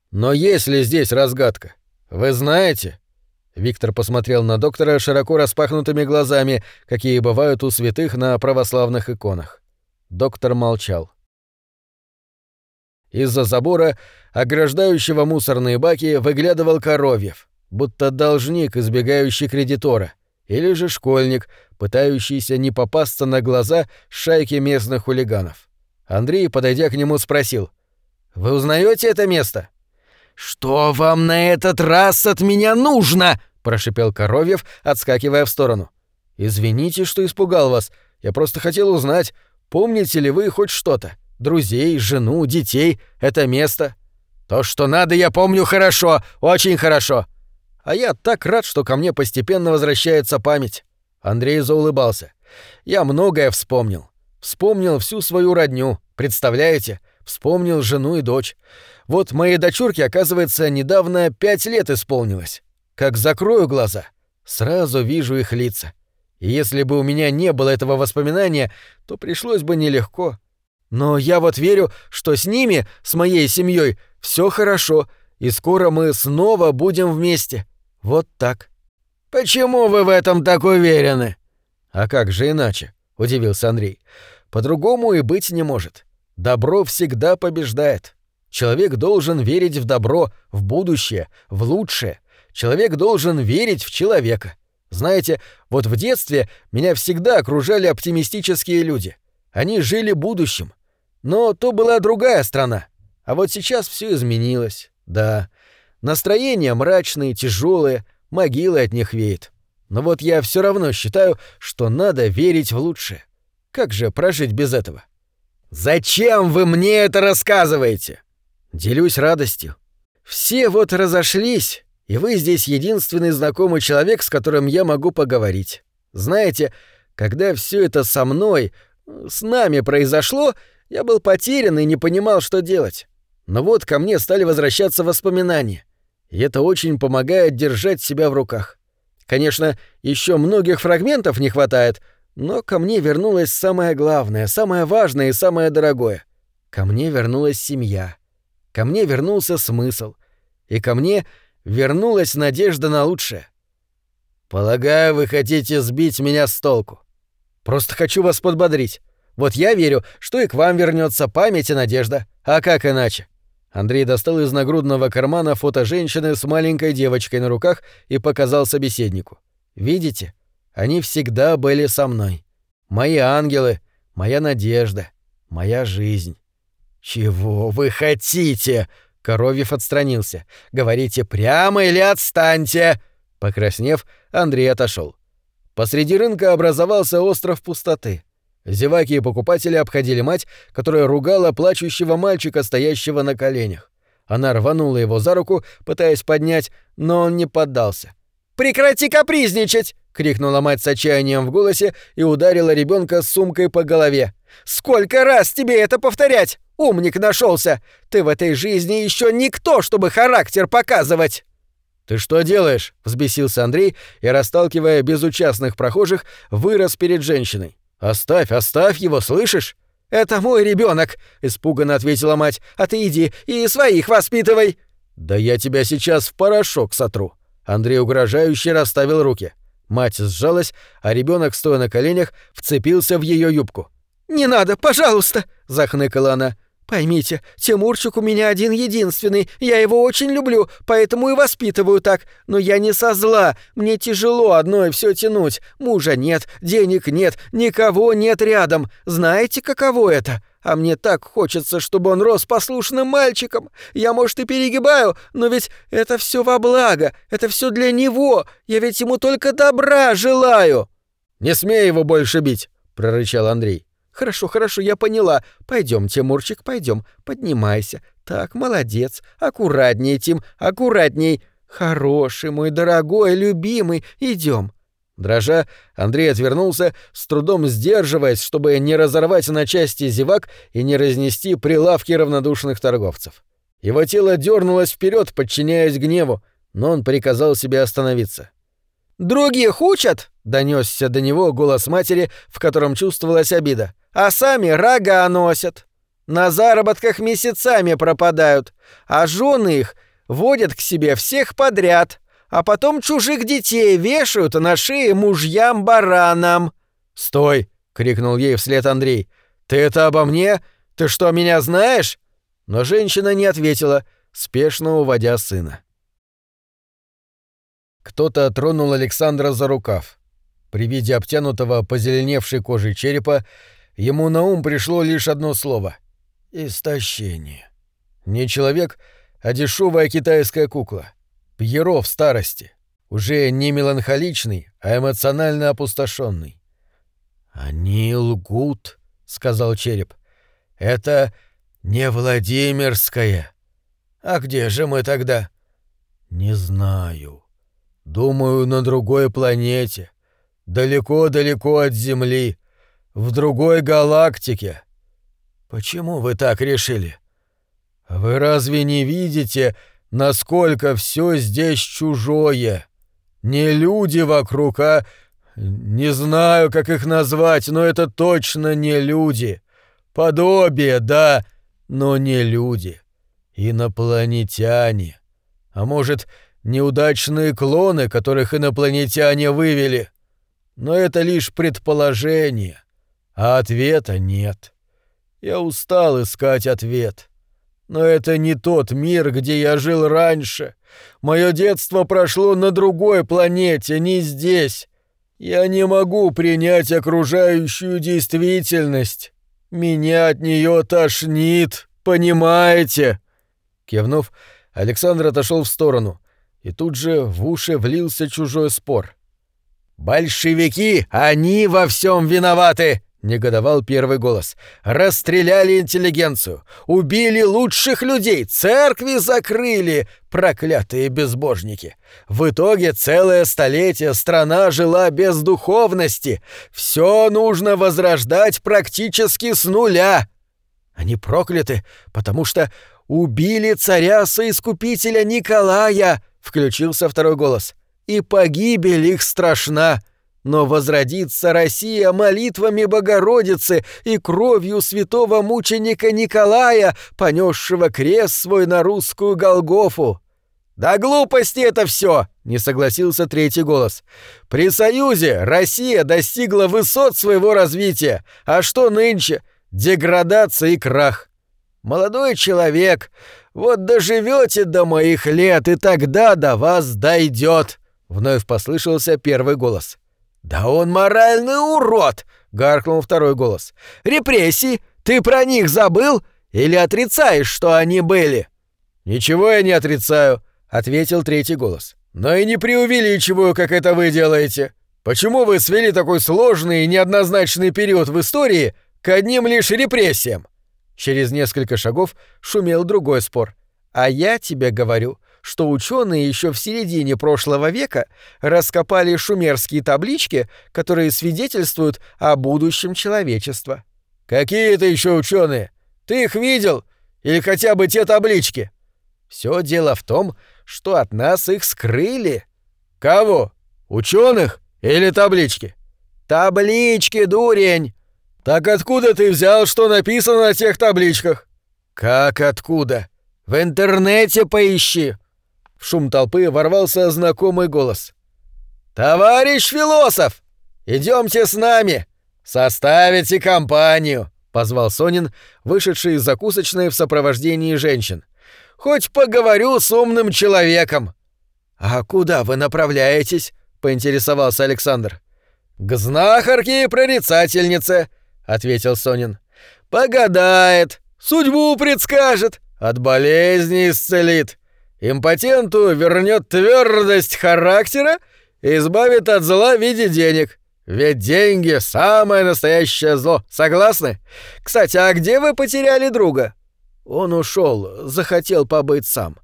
Но есть ли здесь разгадка? Вы знаете? Виктор посмотрел на доктора широко распахнутыми глазами, какие бывают у святых на православных иконах. Доктор молчал. Из-за забора, ограждающего мусорные баки, выглядывал Коровьев, будто должник, избегающий кредитора — или же школьник, пытающийся не попасться на глаза шайки местных хулиганов. Андрей, подойдя к нему, спросил. «Вы узнаете это место?» «Что вам на этот раз от меня нужно?» — прошипел Коровьев, отскакивая в сторону. «Извините, что испугал вас. Я просто хотел узнать, помните ли вы хоть что-то? Друзей, жену, детей, это место?» «То, что надо, я помню хорошо, очень хорошо. А я так рад, что ко мне постепенно возвращается память. Андрей заулыбался. Я многое вспомнил. Вспомнил всю свою родню, представляете? Вспомнил жену и дочь. Вот моей дочурке, оказывается, недавно пять лет исполнилось. Как закрою глаза, сразу вижу их лица. И если бы у меня не было этого воспоминания, то пришлось бы нелегко. Но я вот верю, что с ними, с моей семьей, все хорошо, и скоро мы снова будем вместе. Вот так. Почему вы в этом так уверены? А как же иначе? удивился Андрей. По-другому и быть не может. Добро всегда побеждает. Человек должен верить в добро, в будущее, в лучшее. Человек должен верить в человека. Знаете, вот в детстве меня всегда окружали оптимистические люди. Они жили будущим. Но то была другая страна. А вот сейчас все изменилось. Да, Настроения мрачные, тяжелые, могилы от них веет. Но вот я все равно считаю, что надо верить в лучшее. Как же прожить без этого? Зачем вы мне это рассказываете? Делюсь радостью. Все вот разошлись, и вы здесь единственный знакомый человек, с которым я могу поговорить. Знаете, когда все это со мной, с нами произошло, я был потерян и не понимал, что делать. Но вот ко мне стали возвращаться воспоминания. И это очень помогает держать себя в руках. Конечно, еще многих фрагментов не хватает, но ко мне вернулось самое главное, самое важное и самое дорогое. Ко мне вернулась семья. Ко мне вернулся смысл. И ко мне вернулась надежда на лучшее. «Полагаю, вы хотите сбить меня с толку». «Просто хочу вас подбодрить. Вот я верю, что и к вам вернется память и надежда. А как иначе?» Андрей достал из нагрудного кармана фото женщины с маленькой девочкой на руках и показал собеседнику. «Видите? Они всегда были со мной. Мои ангелы, моя надежда, моя жизнь». «Чего вы хотите?» Коровьев отстранился. «Говорите прямо или отстаньте!» Покраснев, Андрей отошел. Посреди рынка образовался остров пустоты. Зеваки и покупатели обходили мать, которая ругала плачущего мальчика, стоящего на коленях. Она рванула его за руку, пытаясь поднять, но он не поддался. «Прекрати капризничать!» — крикнула мать с отчаянием в голосе и ударила ребенка сумкой по голове. «Сколько раз тебе это повторять? Умник нашелся! Ты в этой жизни еще никто, чтобы характер показывать!» «Ты что делаешь?» — взбесился Андрей и, расталкивая безучастных прохожих, вырос перед женщиной. «Оставь, оставь его, слышишь?» «Это мой ребенок, испуганно ответила мать. «А ты иди и своих воспитывай!» «Да я тебя сейчас в порошок сотру!» Андрей угрожающе расставил руки. Мать сжалась, а ребенок, стоя на коленях, вцепился в ее юбку. «Не надо, пожалуйста!» — захныкала она. Поймите, Тимурчик у меня один единственный, я его очень люблю, поэтому и воспитываю так. Но я не со зла, мне тяжело одной все тянуть. Мужа нет, денег нет, никого нет рядом. Знаете, каково это? А мне так хочется, чтобы он рос послушным мальчиком. Я, может, и перегибаю, но ведь это все во благо, это все для него. Я ведь ему только добра желаю. Не смей его больше бить, прорычал Андрей. «Хорошо, хорошо, я поняла. Пойдем, Тимурчик, пойдем. Поднимайся. Так, молодец. Аккуратней, Тим, аккуратней. Хороший мой дорогой, любимый, идем. Дрожа, Андрей отвернулся, с трудом сдерживаясь, чтобы не разорвать на части зевак и не разнести прилавки равнодушных торговцев. Его тело дернулось вперед, подчиняясь гневу, но он приказал себе остановиться. «Других учат?» — донесся до него голос матери, в котором чувствовалась обида а сами рога носят. На заработках месяцами пропадают, а жены их водят к себе всех подряд, а потом чужих детей вешают на шее мужьям-баранам». «Стой!» — крикнул ей вслед Андрей. «Ты это обо мне? Ты что, меня знаешь?» Но женщина не ответила, спешно уводя сына. Кто-то тронул Александра за рукав. При виде обтянутого позеленевшей кожей черепа ему на ум пришло лишь одно слово — истощение. Не человек, а дешевая китайская кукла. Пьеро в старости. Уже не меланхоличный, а эмоционально опустошенный. «Они лгут», — сказал череп. «Это не Владимирская. А где же мы тогда?» «Не знаю. Думаю, на другой планете. Далеко-далеко от Земли в другой галактике. Почему вы так решили? Вы разве не видите, насколько все здесь чужое? Не люди вокруг, а... Не знаю, как их назвать, но это точно не люди. Подобие, да, но не люди. Инопланетяне. А может, неудачные клоны, которых инопланетяне вывели? Но это лишь предположение. А ответа нет. Я устал искать ответ. Но это не тот мир, где я жил раньше. Мое детство прошло на другой планете, не здесь. Я не могу принять окружающую действительность. Меня от нее тошнит, понимаете? Кивнув, Александр отошел в сторону, и тут же в уши влился чужой спор. «Большевики, они во всем виноваты!» негодовал первый голос. «Расстреляли интеллигенцию! Убили лучших людей! Церкви закрыли! Проклятые безбожники! В итоге целое столетие страна жила без духовности! Все нужно возрождать практически с нуля!» «Они прокляты, потому что убили царя-соискупителя Николая!» — включился второй голос. «И погибель их страшна!» Но возродится Россия молитвами Богородицы и кровью святого мученика Николая, понесшего крест свой на русскую Голгофу. «Да глупости это все!» — не согласился третий голос. «При Союзе Россия достигла высот своего развития, а что нынче? Деградация и крах. Молодой человек, вот доживете до моих лет, и тогда до вас дойдет!» — вновь послышался первый голос. «Да он моральный урод!» — гаркнул второй голос. «Репрессии? Ты про них забыл? Или отрицаешь, что они были?» «Ничего я не отрицаю», — ответил третий голос. «Но и не преувеличиваю, как это вы делаете. Почему вы свели такой сложный и неоднозначный период в истории к одним лишь репрессиям?» Через несколько шагов шумел другой спор. «А я тебе говорю, что ученые еще в середине прошлого века раскопали шумерские таблички, которые свидетельствуют о будущем человечества. Какие это еще ученые? Ты их видел? Или хотя бы те таблички? Все дело в том, что от нас их скрыли. Кого? Ученых или таблички? Таблички, дурень! Так откуда ты взял, что написано на тех табличках? Как откуда? В интернете поищи. В шум толпы ворвался знакомый голос. «Товарищ философ! Идемте с нами! Составите компанию!» — позвал Сонин, вышедший из закусочной в сопровождении женщин. «Хоть поговорю с умным человеком!» «А куда вы направляетесь?» — поинтересовался Александр. «К знахарке и прорицательнице», — ответил Сонин. «Погадает, судьбу предскажет, от болезни исцелит. Импотенту вернет твердость характера и избавит от зла в виде денег. Ведь деньги — самое настоящее зло. Согласны? Кстати, а где вы потеряли друга? Он ушел, захотел побыть сам.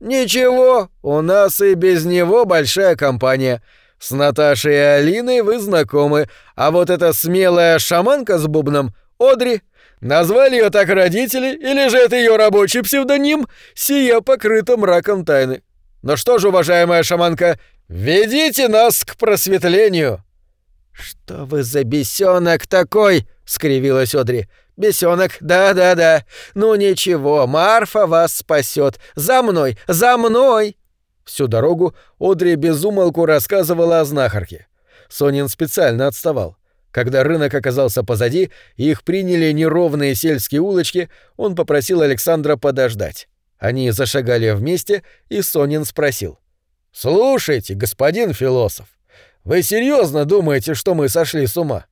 Ничего, у нас и без него большая компания. С Наташей и Алиной вы знакомы, а вот эта смелая шаманка с бубном — Одри — Назвали ее так родители, или же это ее рабочий псевдоним, сия покрыта мраком тайны. Ну что ж, уважаемая шаманка, ведите нас к просветлению. Что вы за бесенок такой? скривилась Одри. Бесенок, да-да-да. Ну ничего, Марфа вас спасет. За мной, за мной. Всю дорогу Одри безумолку рассказывала о знахарке. Сонин специально отставал. Когда рынок оказался позади, и их приняли неровные сельские улочки, он попросил Александра подождать. Они зашагали вместе, и Сонин спросил. «Слушайте, господин философ, вы серьезно думаете, что мы сошли с ума?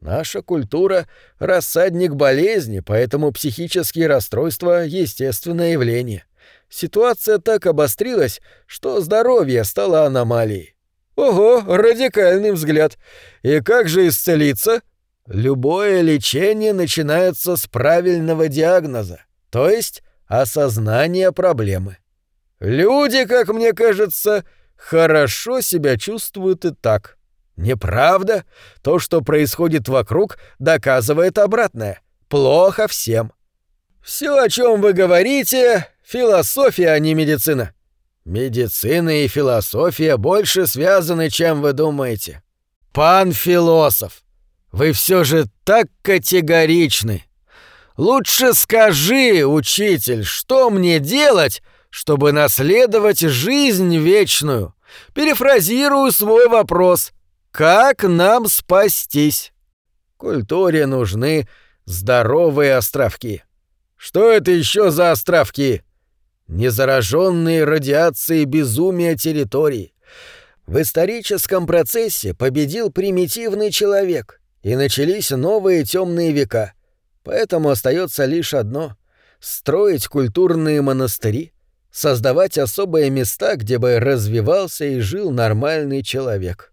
Наша культура — рассадник болезни, поэтому психические расстройства — естественное явление. Ситуация так обострилась, что здоровье стало аномалией. Ого, радикальный взгляд. И как же исцелиться? Любое лечение начинается с правильного диагноза, то есть осознания проблемы. Люди, как мне кажется, хорошо себя чувствуют и так. Неправда? То, что происходит вокруг, доказывает обратное. Плохо всем. Все, о чем вы говорите, философия, а не медицина. Медицина и философия больше связаны, чем вы думаете. Пан философ, вы все же так категоричны. Лучше скажи, учитель, что мне делать, чтобы наследовать жизнь вечную? Перефразирую свой вопрос. Как нам спастись? Культуре нужны здоровые островки. Что это еще за островки? Незараженные радиацией безумия территории. В историческом процессе победил примитивный человек, и начались новые темные века. Поэтому остается лишь одно — строить культурные монастыри, создавать особые места, где бы развивался и жил нормальный человек.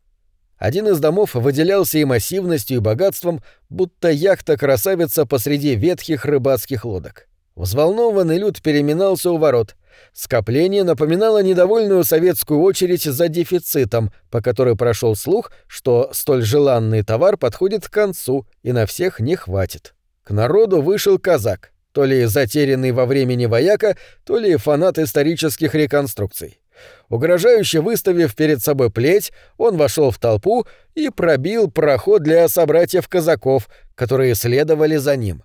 Один из домов выделялся и массивностью, и богатством, будто яхта-красавица посреди ветхих рыбацких лодок. Взволнованный люд переминался у ворот. Скопление напоминало недовольную советскую очередь за дефицитом, по которой прошел слух, что столь желанный товар подходит к концу и на всех не хватит. К народу вышел казак, то ли затерянный во времени вояка, то ли фанат исторических реконструкций. Угрожающе выставив перед собой плеть, он вошел в толпу и пробил проход для собратьев-казаков, которые следовали за ним.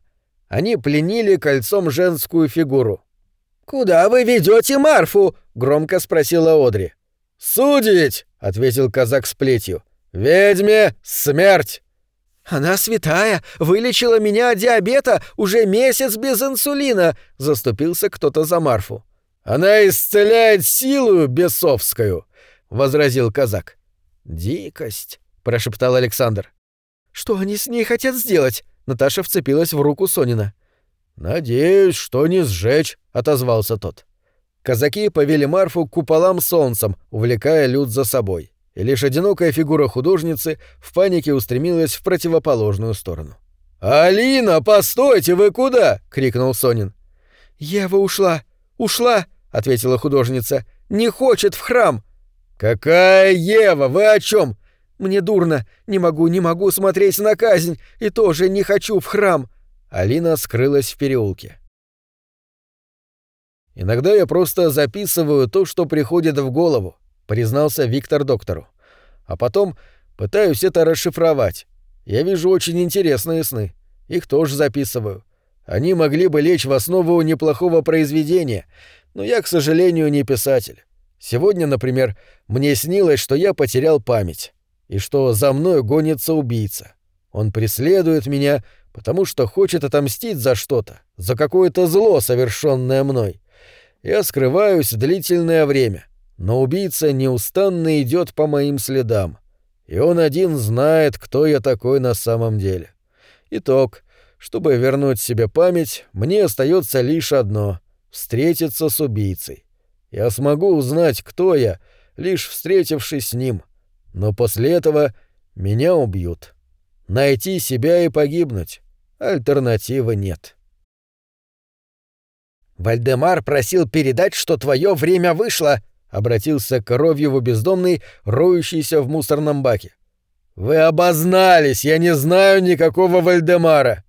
Они пленили кольцом женскую фигуру. «Куда вы ведете Марфу?» — громко спросила Одри. «Судить!» — ответил казак с плетью. «Ведьме смерть!» «Она святая, вылечила меня от диабета уже месяц без инсулина», — заступился кто-то за Марфу. «Она исцеляет силу бесовскую», — возразил казак. «Дикость», — прошептал Александр. «Что они с ней хотят сделать?» Наташа вцепилась в руку Сонина. «Надеюсь, что не сжечь», — отозвался тот. Казаки повели Марфу к куполам солнцем, увлекая люд за собой, и лишь одинокая фигура художницы в панике устремилась в противоположную сторону. «Алина, постойте, вы куда?» — крикнул Сонин. «Ева ушла, ушла», — ответила художница. «Не хочет в храм». «Какая Ева? Вы о чем? Мне дурно, не могу, не могу смотреть на казнь, и тоже не хочу в храм». Алина скрылась в переулке. «Иногда я просто записываю то, что приходит в голову», — признался Виктор доктору. «А потом пытаюсь это расшифровать. Я вижу очень интересные сны. Их тоже записываю. Они могли бы лечь в основу неплохого произведения, но я, к сожалению, не писатель. Сегодня, например, мне снилось, что я потерял память и что за мной гонится убийца. Он преследует меня, потому что хочет отомстить за что-то, за какое-то зло, совершенное мной. Я скрываюсь длительное время, но убийца неустанно идет по моим следам, и он один знает, кто я такой на самом деле. Итог. Чтобы вернуть себе память, мне остается лишь одно — встретиться с убийцей. Я смогу узнать, кто я, лишь встретившись с ним — но после этого меня убьют. Найти себя и погибнуть. Альтернативы нет. «Вальдемар просил передать, что твое время вышло», — обратился к Коровьеву бездомный, роющийся в мусорном баке. «Вы обознались, я не знаю никакого Вальдемара».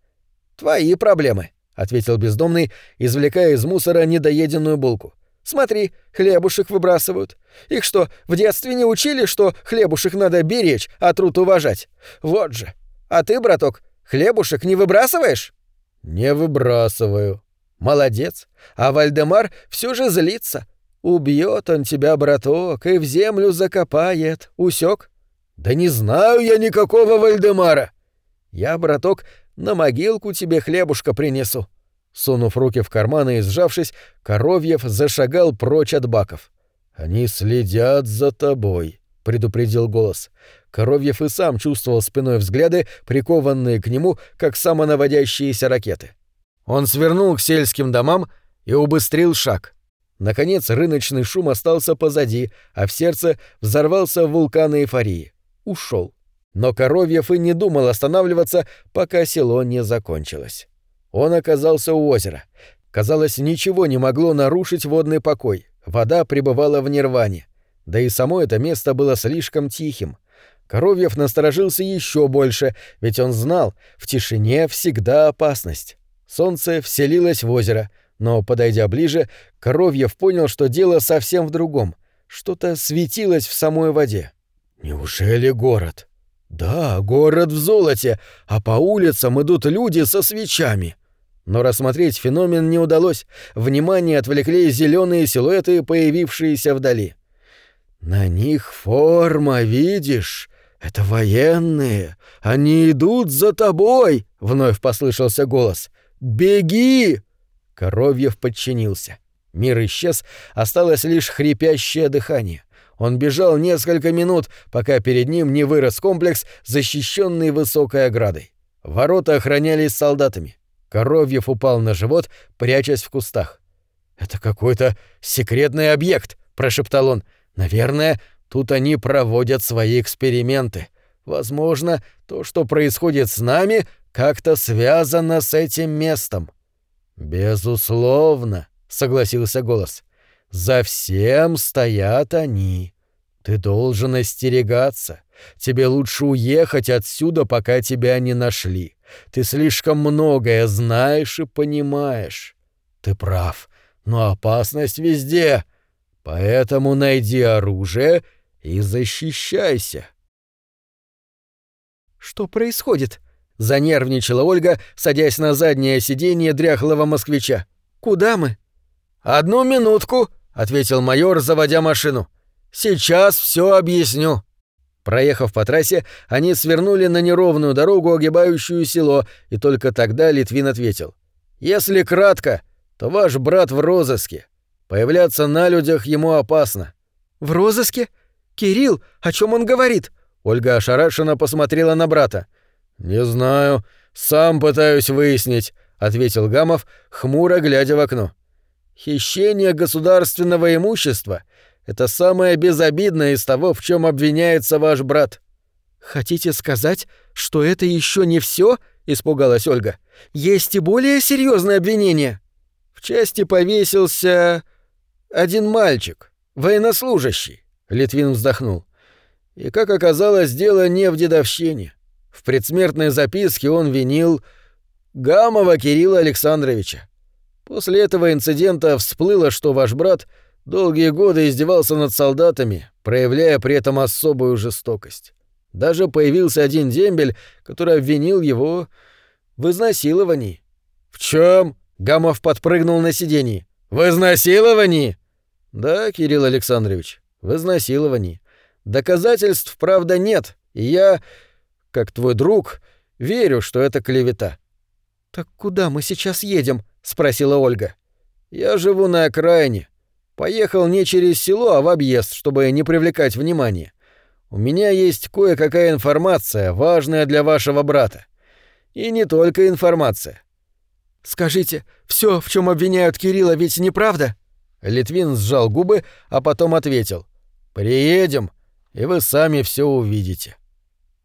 «Твои проблемы», — ответил бездомный, извлекая из мусора недоеденную булку. Смотри, хлебушек выбрасывают. Их что, в детстве не учили, что хлебушек надо беречь, а труд уважать? Вот же. А ты, браток, хлебушек не выбрасываешь? Не выбрасываю. Молодец. А Вальдемар все же злится. Убьет он тебя, браток, и в землю закопает. Усек? Да не знаю я никакого Вальдемара. Я, браток, на могилку тебе хлебушка принесу. Сунув руки в карманы и сжавшись, Коровьев зашагал прочь от баков. «Они следят за тобой», — предупредил голос. Коровьев и сам чувствовал спиной взгляды, прикованные к нему, как самонаводящиеся ракеты. Он свернул к сельским домам и убыстрил шаг. Наконец рыночный шум остался позади, а в сердце взорвался вулкан эйфории. Ушел. Но Коровьев и не думал останавливаться, пока село не закончилось. Он оказался у озера. Казалось, ничего не могло нарушить водный покой. Вода пребывала в нирване. Да и само это место было слишком тихим. Коровьев насторожился еще больше, ведь он знал, в тишине всегда опасность. Солнце вселилось в озеро, но, подойдя ближе, Коровьев понял, что дело совсем в другом. Что-то светилось в самой воде. Неужели город? Да, город в золоте, а по улицам идут люди со свечами. Но рассмотреть феномен не удалось. Внимание отвлекли зеленые силуэты, появившиеся вдали. «На них форма, видишь? Это военные. Они идут за тобой!» — вновь послышался голос. «Беги!» Коровьев подчинился. Мир исчез, осталось лишь хрипящее дыхание. Он бежал несколько минут, пока перед ним не вырос комплекс, защищенный высокой оградой. Ворота охранялись солдатами. Коровьев упал на живот, прячась в кустах. «Это какой-то секретный объект», — прошептал он. «Наверное, тут они проводят свои эксперименты. Возможно, то, что происходит с нами, как-то связано с этим местом. Безусловно, согласился голос. За всем стоят они. Ты должен остерегаться. Тебе лучше уехать отсюда, пока тебя не нашли. Ты слишком многое знаешь и понимаешь. Ты прав, но опасность везде. Поэтому найди оружие и защищайся. Что происходит? Занервничала Ольга, садясь на заднее сиденье дряхлого москвича. Куда мы? Одну минутку, ответил майор, заводя машину. Сейчас все объясню. Проехав по трассе, они свернули на неровную дорогу, огибающую село, и только тогда Литвин ответил. «Если кратко, то ваш брат в розыске. Появляться на людях ему опасно». «В розыске? Кирилл, о чем он говорит?» Ольга ошарашенно посмотрела на брата. «Не знаю. Сам пытаюсь выяснить», — ответил Гамов, хмуро глядя в окно. «Хищение государственного имущества — это самое безобидное из того, в чем обвиняется ваш брат». «Хотите сказать, что это еще не все? испугалась Ольга. «Есть и более серьезное обвинение». «В части повесился один мальчик, военнослужащий», — Литвин вздохнул. «И, как оказалось, дело не в дедовщине. В предсмертной записке он винил Гамова Кирилла Александровича. После этого инцидента всплыло, что ваш брат — Долгие годы издевался над солдатами, проявляя при этом особую жестокость. Даже появился один дембель, который обвинил его в изнасиловании. «В чем? Гамов подпрыгнул на сиденье. «В изнасиловании?» «Да, Кирилл Александрович, в изнасиловании. Доказательств, правда, нет, и я, как твой друг, верю, что это клевета». «Так куда мы сейчас едем?» — спросила Ольга. «Я живу на окраине. Поехал не через село, а в объезд, чтобы не привлекать внимания. У меня есть кое-какая информация, важная для вашего брата. И не только информация. Скажите, все, в чем обвиняют Кирилла, ведь неправда? Литвин сжал губы, а потом ответил. Приедем, и вы сами все увидите.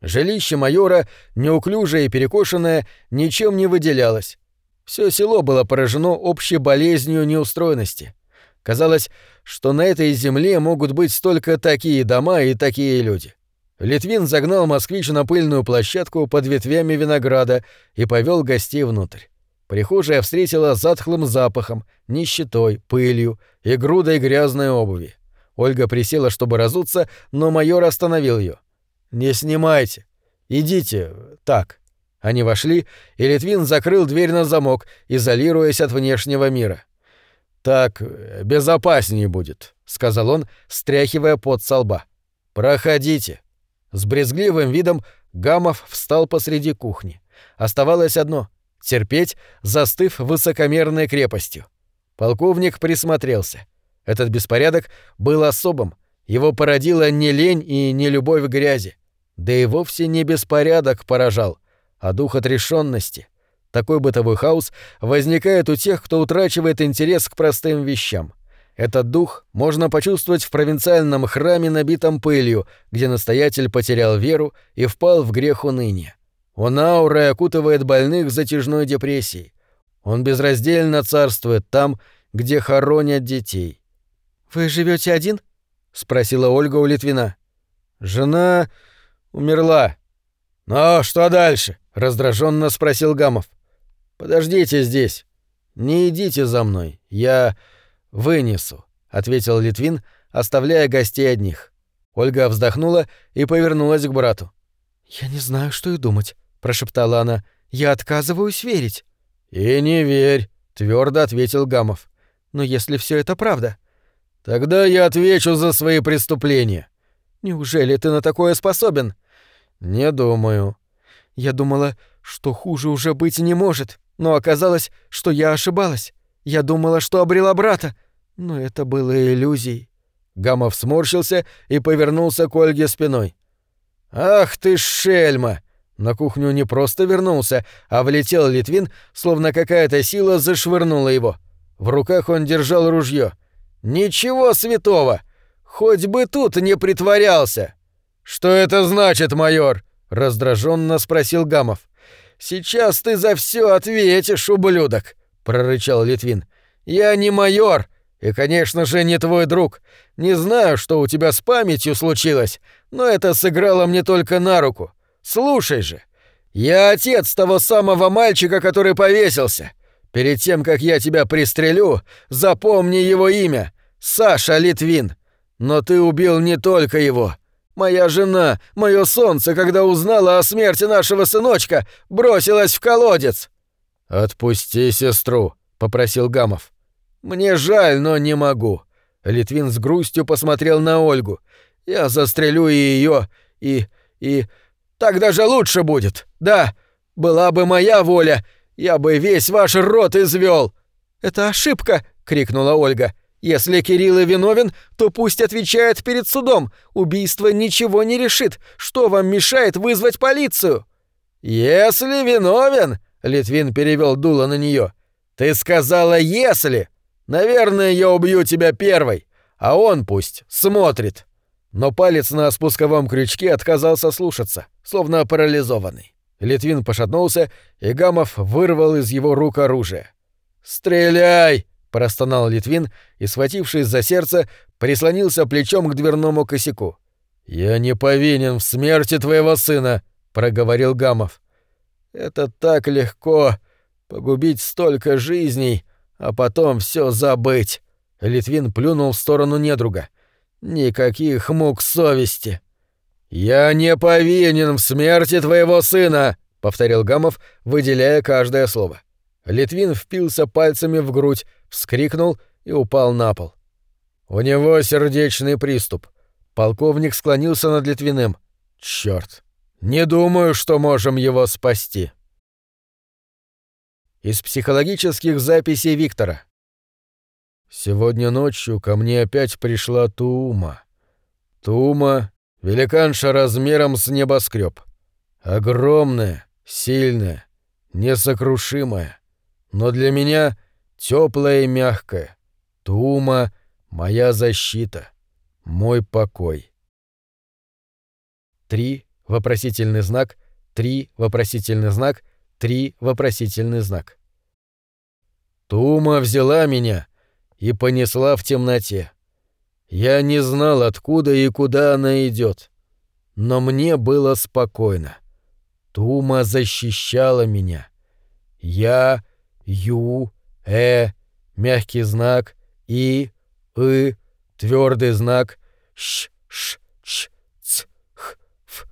Жилище майора, неуклюжее и перекошенное, ничем не выделялось. Все село было поражено общей болезнью неустроенности. Казалось, что на этой земле могут быть столько такие дома и такие люди. Литвин загнал москвич на пыльную площадку под ветвями винограда и повел гостей внутрь. Прихожая встретила затхлым запахом, нищетой, пылью и грудой грязной обуви. Ольга присела, чтобы разуться, но майор остановил ее. «Не снимайте. Идите. Так». Они вошли, и Литвин закрыл дверь на замок, изолируясь от внешнего мира. «Так э, безопаснее будет», — сказал он, стряхивая пот со лба. «Проходите». С брезгливым видом Гамов встал посреди кухни. Оставалось одно — терпеть, застыв высокомерной крепостью. Полковник присмотрелся. Этот беспорядок был особым. Его породила не лень и не любовь к грязи. Да и вовсе не беспорядок поражал, а дух отрешенности — такой бытовой хаос возникает у тех, кто утрачивает интерес к простым вещам. Этот дух можно почувствовать в провинциальном храме, набитом пылью, где настоятель потерял веру и впал в грех уныния. Он аурой окутывает больных затяжной депрессией. Он безраздельно царствует там, где хоронят детей. «Вы живете один?» — спросила Ольга у Литвина. «Жена умерла». «Ну, что дальше?» — раздраженно спросил Гамов. «Подождите здесь. Не идите за мной. Я вынесу», — ответил Литвин, оставляя гостей одних. Ольга вздохнула и повернулась к брату. «Я не знаю, что и думать», — прошептала она. «Я отказываюсь верить». «И не верь», — твердо ответил Гамов. «Но если все это правда...» «Тогда я отвечу за свои преступления». «Неужели ты на такое способен?» «Не думаю». «Я думала, что хуже уже быть не может. Но оказалось, что я ошибалась. Я думала, что обрела брата, но это было иллюзией. Гамов сморщился и повернулся к Ольге спиной. «Ах ты шельма!» На кухню не просто вернулся, а влетел Литвин, словно какая-то сила зашвырнула его. В руках он держал ружье. «Ничего святого! Хоть бы тут не притворялся!» «Что это значит, майор?» раздраженно спросил Гамов. Сейчас ты за все ответишь, ублюдок, прорычал Литвин. Я не майор и, конечно же, не твой друг. Не знаю, что у тебя с памятью случилось, но это сыграло мне только на руку. Слушай же, я отец того самого мальчика, который повесился. Перед тем, как я тебя пристрелю, запомни его имя — Саша Литвин. Но ты убил не только его. Моя жена, мое солнце, когда узнала о смерти нашего сыночка, бросилась в колодец. Отпусти сестру, попросил Гамов. Мне жаль, но не могу. Литвин с грустью посмотрел на Ольгу. Я застрелю и ее, и и так даже лучше будет. Да, была бы моя воля, я бы весь ваш рот извел. Это ошибка, крикнула Ольга. Если Кирилл и виновен, то пусть отвечает перед судом. Убийство ничего не решит. Что вам мешает вызвать полицию? Если виновен, Литвин перевел дуло на нее. Ты сказала если. Наверное, я убью тебя первой, а он пусть смотрит но палец на спусковом крючке отказался слушаться, словно парализованный. Литвин пошатнулся, и Гамов вырвал из его рук оружие. «Стреляй!» — простонал Литвин и, схватившись за сердце, прислонился плечом к дверному косяку. «Я не повинен в смерти твоего сына», — проговорил Гамов. «Это так легко — погубить столько жизней, а потом все забыть». Литвин плюнул в сторону недруга — Никаких мук совести. Я не повинен в смерти твоего сына, повторил Гамов, выделяя каждое слово. Литвин впился пальцами в грудь, вскрикнул и упал на пол. У него сердечный приступ. Полковник склонился над Литвиным. Черт, не думаю, что можем его спасти. Из психологических записей Виктора. Сегодня ночью ко мне опять пришла Тума. Тума — великанша размером с небоскреб. Огромная, сильная, несокрушимая. Но для меня теплая и мягкая. Тума — моя защита, мой покой. Три — вопросительный знак, три — вопросительный знак, три — вопросительный знак. Тума взяла меня — и понесла в темноте. Я не знал, откуда и куда она идет, но мне было спокойно. Тума защищала меня. Я, Ю, Э, мягкий знак, И, И, твердый знак, Щ, Ш, Ч, Ц, Х, Ф,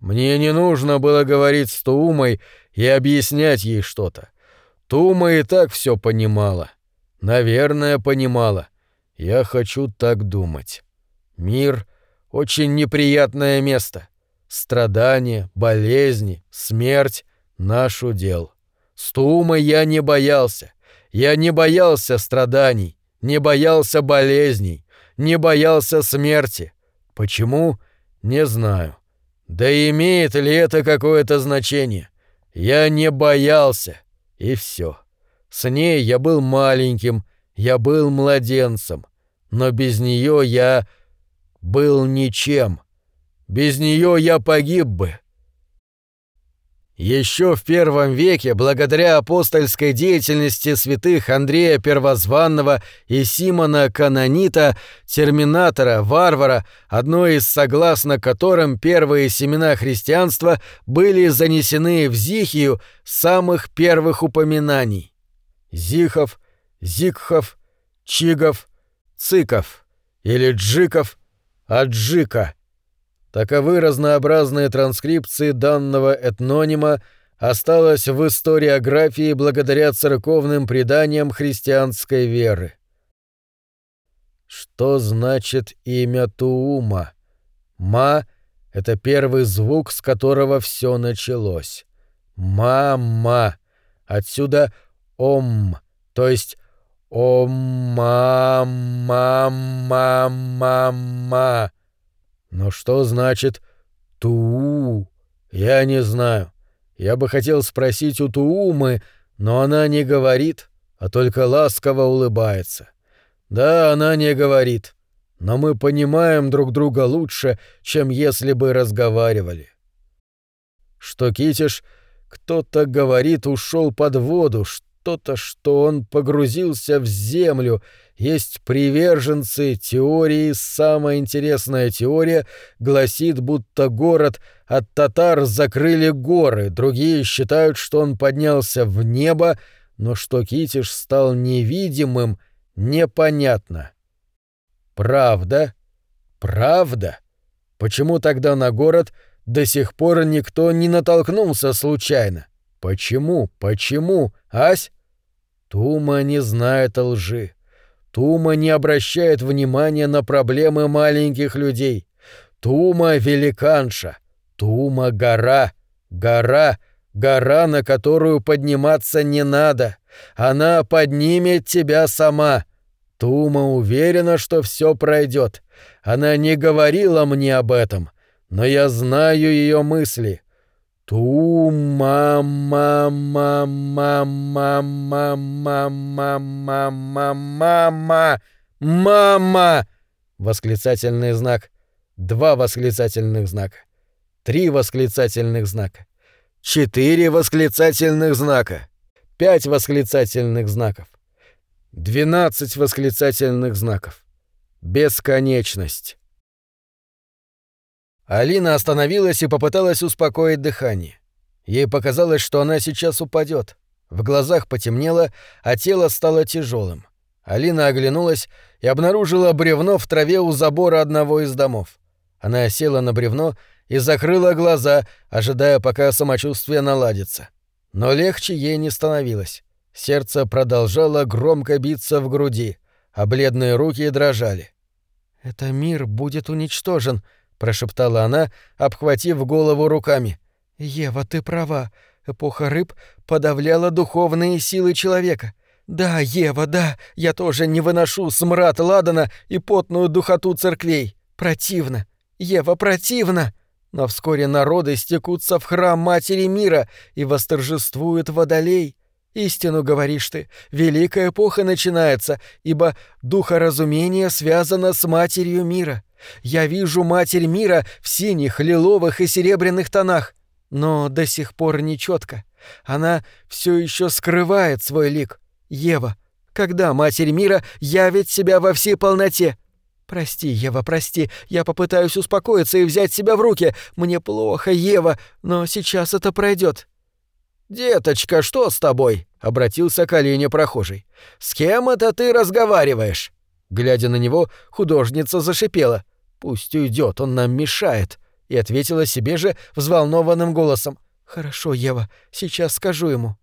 Мне не нужно было говорить с Тумой и объяснять ей что-то. Тума и так все понимала. Наверное, понимала. Я хочу так думать. Мир — очень неприятное место. Страдания, болезни, смерть — наш удел. С Тумой я не боялся. Я не боялся страданий, не боялся болезней, не боялся смерти. Почему? Не знаю. Да имеет ли это какое-то значение? Я не боялся, и все. С ней я был маленьким, я был младенцем, но без нее я был ничем. Без нее я погиб бы. Еще в первом веке, благодаря апостольской деятельности святых Андрея Первозванного и Симона Канонита, терминатора, варвара, одно из согласно которым первые семена христианства были занесены в Зихию самых первых упоминаний. Зихов, Зикхов, Чигов, Циков или Джиков, Аджика — Таковы разнообразные транскрипции данного этнонима осталось в историографии благодаря церковным преданиям христианской веры. Что значит имя Туума? «Ма» — это первый звук, с которого все началось. «Мама». Отсюда «ом», то есть «ом-ма-ма-ма-ма». Но что значит «туу»? Я не знаю. Я бы хотел спросить у Туумы, но она не говорит, а только ласково улыбается. Да, она не говорит. но мы понимаем друг друга лучше, чем если бы разговаривали. Что Китиш, кто-то говорит, ушел под воду, что-то, что он погрузился в землю. Есть приверженцы теории, самая интересная теория гласит, будто город от татар закрыли горы, другие считают, что он поднялся в небо, но что Китиш стал невидимым, непонятно. Правда? Правда? Почему тогда на город до сих пор никто не натолкнулся случайно? Почему? Почему? Ась? Тума не знает лжи. Тума не обращает внимания на проблемы маленьких людей. Тума — великанша. Тума — гора. Гора — гора, на которую подниматься не надо. Она поднимет тебя сама. Тума уверена, что все пройдет. Она не говорила мне об этом, но я знаю ее мысли. Ту-ма-ма-ма-ма-ма-ма-ма-ма-ма-ма. Мама! Восклицательный знак. Два восклицательных знака. Три восклицательных знака. Четыре восклицательных знака. Пять восклицательных знаков. Двенадцать восклицательных знаков. Бесконечность. Алина остановилась и попыталась успокоить дыхание. Ей показалось, что она сейчас упадет. В глазах потемнело, а тело стало тяжелым. Алина оглянулась и обнаружила бревно в траве у забора одного из домов. Она села на бревно и закрыла глаза, ожидая, пока самочувствие наладится. Но легче ей не становилось. Сердце продолжало громко биться в груди, а бледные руки дрожали. «Это мир будет уничтожен», — прошептала она, обхватив голову руками. «Ева, ты права. Эпоха рыб подавляла духовные силы человека. Да, Ева, да, я тоже не выношу смрад ладана и потную духоту церквей. Противно. Ева, противно!» Но вскоре народы стекутся в храм Матери Мира и восторжествует Водолей. Истину говоришь ты, великая эпоха начинается, ибо духоразумение связано с Матерью Мира. Я вижу Матерь Мира в синих, лиловых и серебряных тонах, но до сих пор нечетко. Она все еще скрывает свой лик. Ева, когда Матерь Мира явит себя во всей полноте? Прости, Ева, прости, я попытаюсь успокоиться и взять себя в руки. Мне плохо, Ева, но сейчас это пройдет. «Деточка, что с тобой?» — обратился к олене прохожий. «С кем это ты разговариваешь?» Глядя на него, художница зашипела. «Пусть уйдет, он нам мешает», и ответила себе же взволнованным голосом. «Хорошо, Ева, сейчас скажу ему».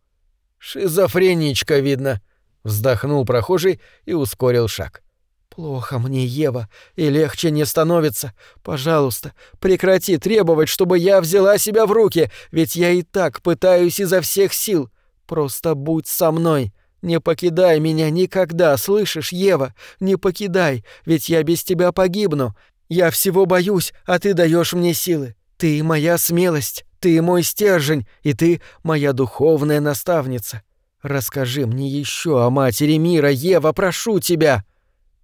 «Шизофреничка, видно», — вздохнул прохожий и ускорил шаг. «Плохо мне, Ева, и легче не становится. Пожалуйста, прекрати требовать, чтобы я взяла себя в руки, ведь я и так пытаюсь изо всех сил. Просто будь со мной. Не покидай меня никогда, слышишь, Ева? Не покидай, ведь я без тебя погибну. Я всего боюсь, а ты даешь мне силы. Ты моя смелость, ты мой стержень, и ты моя духовная наставница. Расскажи мне еще о матери мира, Ева, прошу тебя.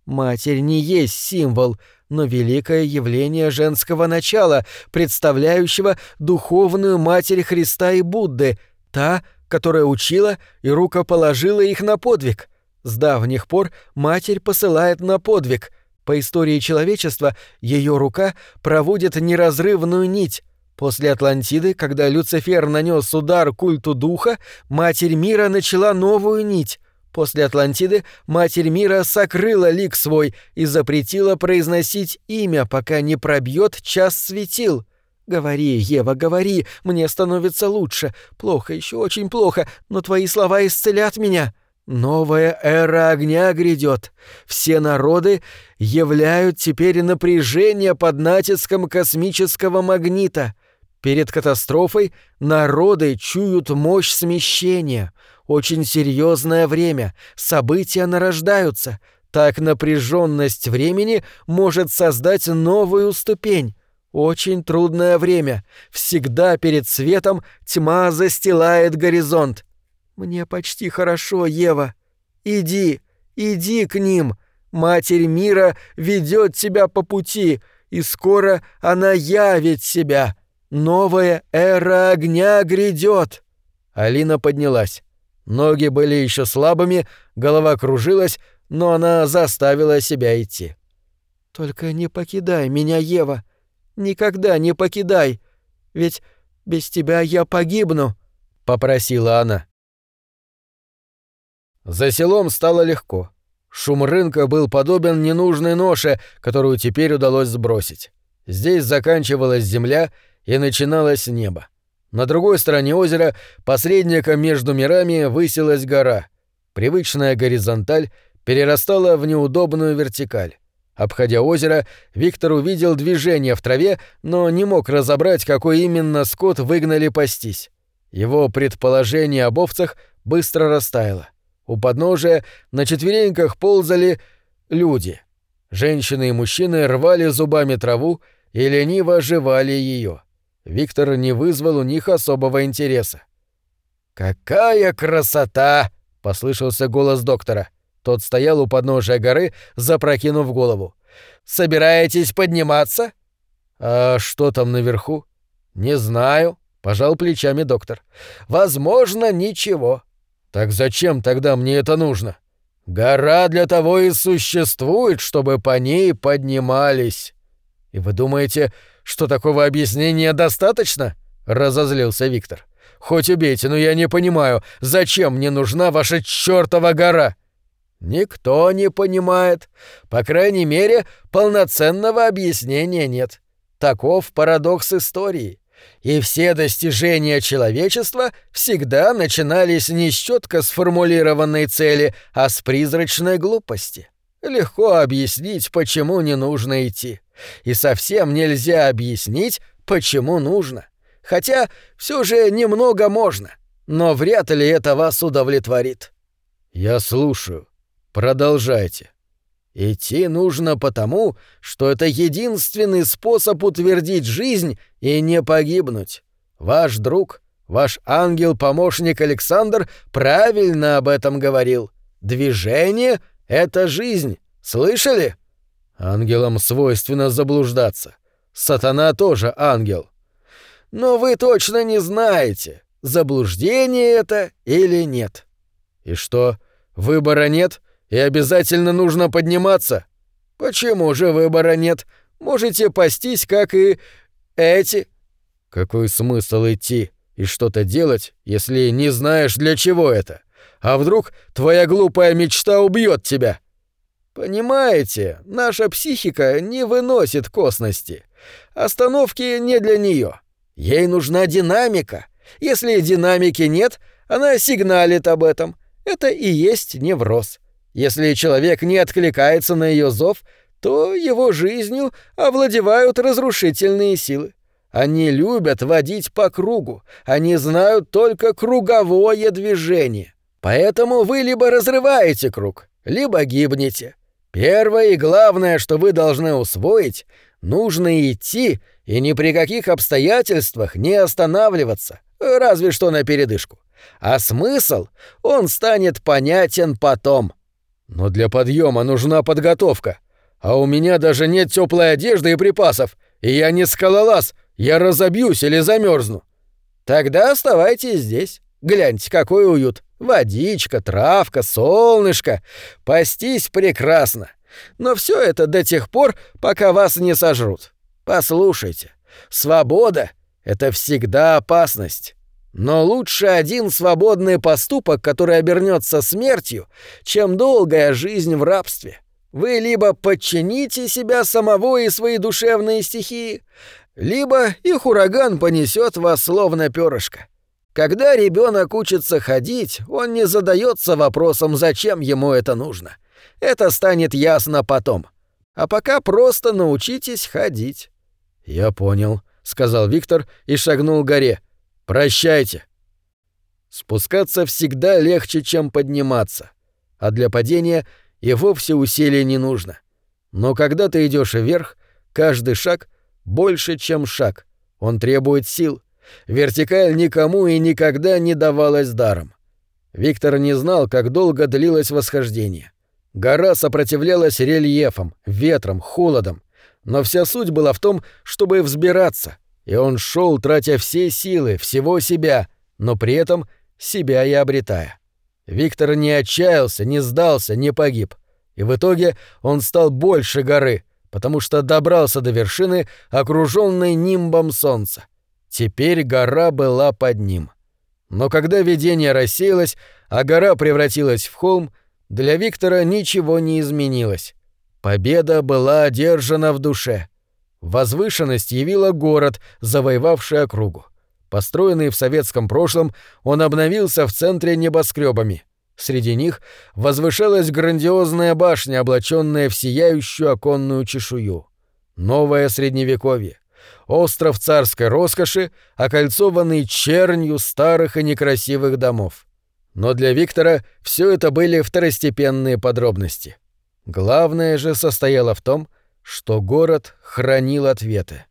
Матерь не есть символ, но великое явление женского начала, представляющего духовную матерь Христа и Будды, та, которая учила и рукоположила их на подвиг. С давних пор матерь посылает на подвиг — по истории человечества ее рука проводит неразрывную нить. После Атлантиды, когда Люцифер нанес удар культу духа, Матерь Мира начала новую нить. После Атлантиды Матерь Мира сокрыла лик свой и запретила произносить имя, пока не пробьет час светил. «Говори, Ева, говори, мне становится лучше. Плохо, еще очень плохо, но твои слова исцелят меня». Новая эра огня грядет. Все народы являют теперь напряжение под натиском космического магнита. Перед катастрофой народы чуют мощь смещения. Очень серьезное время, события нарождаются. Так напряженность времени может создать новую ступень. Очень трудное время. Всегда перед светом тьма застилает горизонт. «Мне почти хорошо, Ева. Иди, иди к ним. Матерь мира ведет тебя по пути, и скоро она явит себя. Новая эра огня грядет. Алина поднялась. Ноги были еще слабыми, голова кружилась, но она заставила себя идти. «Только не покидай меня, Ева. Никогда не покидай. Ведь без тебя я погибну», — попросила она. За селом стало легко. Шум рынка был подобен ненужной ноше, которую теперь удалось сбросить. Здесь заканчивалась земля и начиналось небо. На другой стороне озера, посредником между мирами, высилась гора. Привычная горизонталь перерастала в неудобную вертикаль. Обходя озеро, Виктор увидел движение в траве, но не мог разобрать, какой именно скот выгнали пастись. Его предположение об овцах быстро растаяло. У подножия на четвереньках ползали люди. Женщины и мужчины рвали зубами траву и лениво жевали ее. Виктор не вызвал у них особого интереса. «Какая красота!» — послышался голос доктора. Тот стоял у подножия горы, запрокинув голову. «Собираетесь подниматься?» «А что там наверху?» «Не знаю», — пожал плечами доктор. «Возможно, ничего. Так зачем тогда мне это нужно? Гора для того и существует, чтобы по ней поднимались. И вы думаете, что такого объяснения достаточно? разозлился Виктор. Хоть убейте, но я не понимаю, зачем мне нужна ваша чёртова гора? Никто не понимает. По крайней мере, полноценного объяснения нет. Таков парадокс истории. И все достижения человечества всегда начинались не с четко сформулированной цели, а с призрачной глупости. Легко объяснить, почему не нужно идти. И совсем нельзя объяснить, почему нужно. Хотя все же немного можно, но вряд ли это вас удовлетворит. Я слушаю. Продолжайте. Идти нужно потому, что это единственный способ утвердить жизнь и не погибнуть. Ваш друг, ваш ангел-помощник Александр правильно об этом говорил. Движение — это жизнь. Слышали? Ангелам свойственно заблуждаться. Сатана тоже ангел. Но вы точно не знаете, заблуждение это или нет. И что, выбора нет — и обязательно нужно подниматься? Почему же выбора нет? Можете пастись, как и эти. Какой смысл идти и что-то делать, если не знаешь, для чего это? А вдруг твоя глупая мечта убьет тебя? Понимаете, наша психика не выносит косности. Остановки не для нее. Ей нужна динамика. Если динамики нет, она сигналит об этом. Это и есть невроз. Если человек не откликается на ее зов, то его жизнью овладевают разрушительные силы. Они любят водить по кругу, они знают только круговое движение. Поэтому вы либо разрываете круг, либо гибнете. Первое и главное, что вы должны усвоить, нужно идти и ни при каких обстоятельствах не останавливаться, разве что на передышку. А смысл, он станет понятен потом — но для подъема нужна подготовка. А у меня даже нет теплой одежды и припасов. И я не скалолаз, я разобьюсь или замерзну. Тогда оставайтесь здесь. Гляньте, какой уют. Водичка, травка, солнышко. Пастись прекрасно. Но все это до тех пор, пока вас не сожрут. Послушайте, свобода — это всегда опасность. Но лучше один свободный поступок, который обернется смертью, чем долгая жизнь в рабстве. Вы либо подчините себя самого и свои душевные стихии, либо их ураган понесет вас словно перышко. Когда ребенок учится ходить, он не задается вопросом, зачем ему это нужно. Это станет ясно потом. А пока просто научитесь ходить. «Я понял», — сказал Виктор и шагнул к горе — Прощайте. Спускаться всегда легче, чем подниматься, а для падения и вовсе усилий не нужно. Но когда ты идешь вверх, каждый шаг больше, чем шаг. Он требует сил. Вертикаль никому и никогда не давалась даром. Виктор не знал, как долго длилось восхождение. Гора сопротивлялась рельефам, ветрам, холодам, но вся суть была в том, чтобы взбираться, и он шел, тратя все силы, всего себя, но при этом себя и обретая. Виктор не отчаялся, не сдался, не погиб. И в итоге он стал больше горы, потому что добрался до вершины, окруженной нимбом солнца. Теперь гора была под ним. Но когда видение рассеялось, а гора превратилась в холм, для Виктора ничего не изменилось. Победа была одержана в душе. Возвышенность явила город, завоевавший округу. Построенный в советском прошлом, он обновился в центре небоскребами. Среди них возвышалась грандиозная башня, облаченная в сияющую оконную чешую. Новое средневековье. Остров царской роскоши, окольцованный чернью старых и некрасивых домов. Но для Виктора все это были второстепенные подробности. Главное же состояло в том, что город хранил ответы.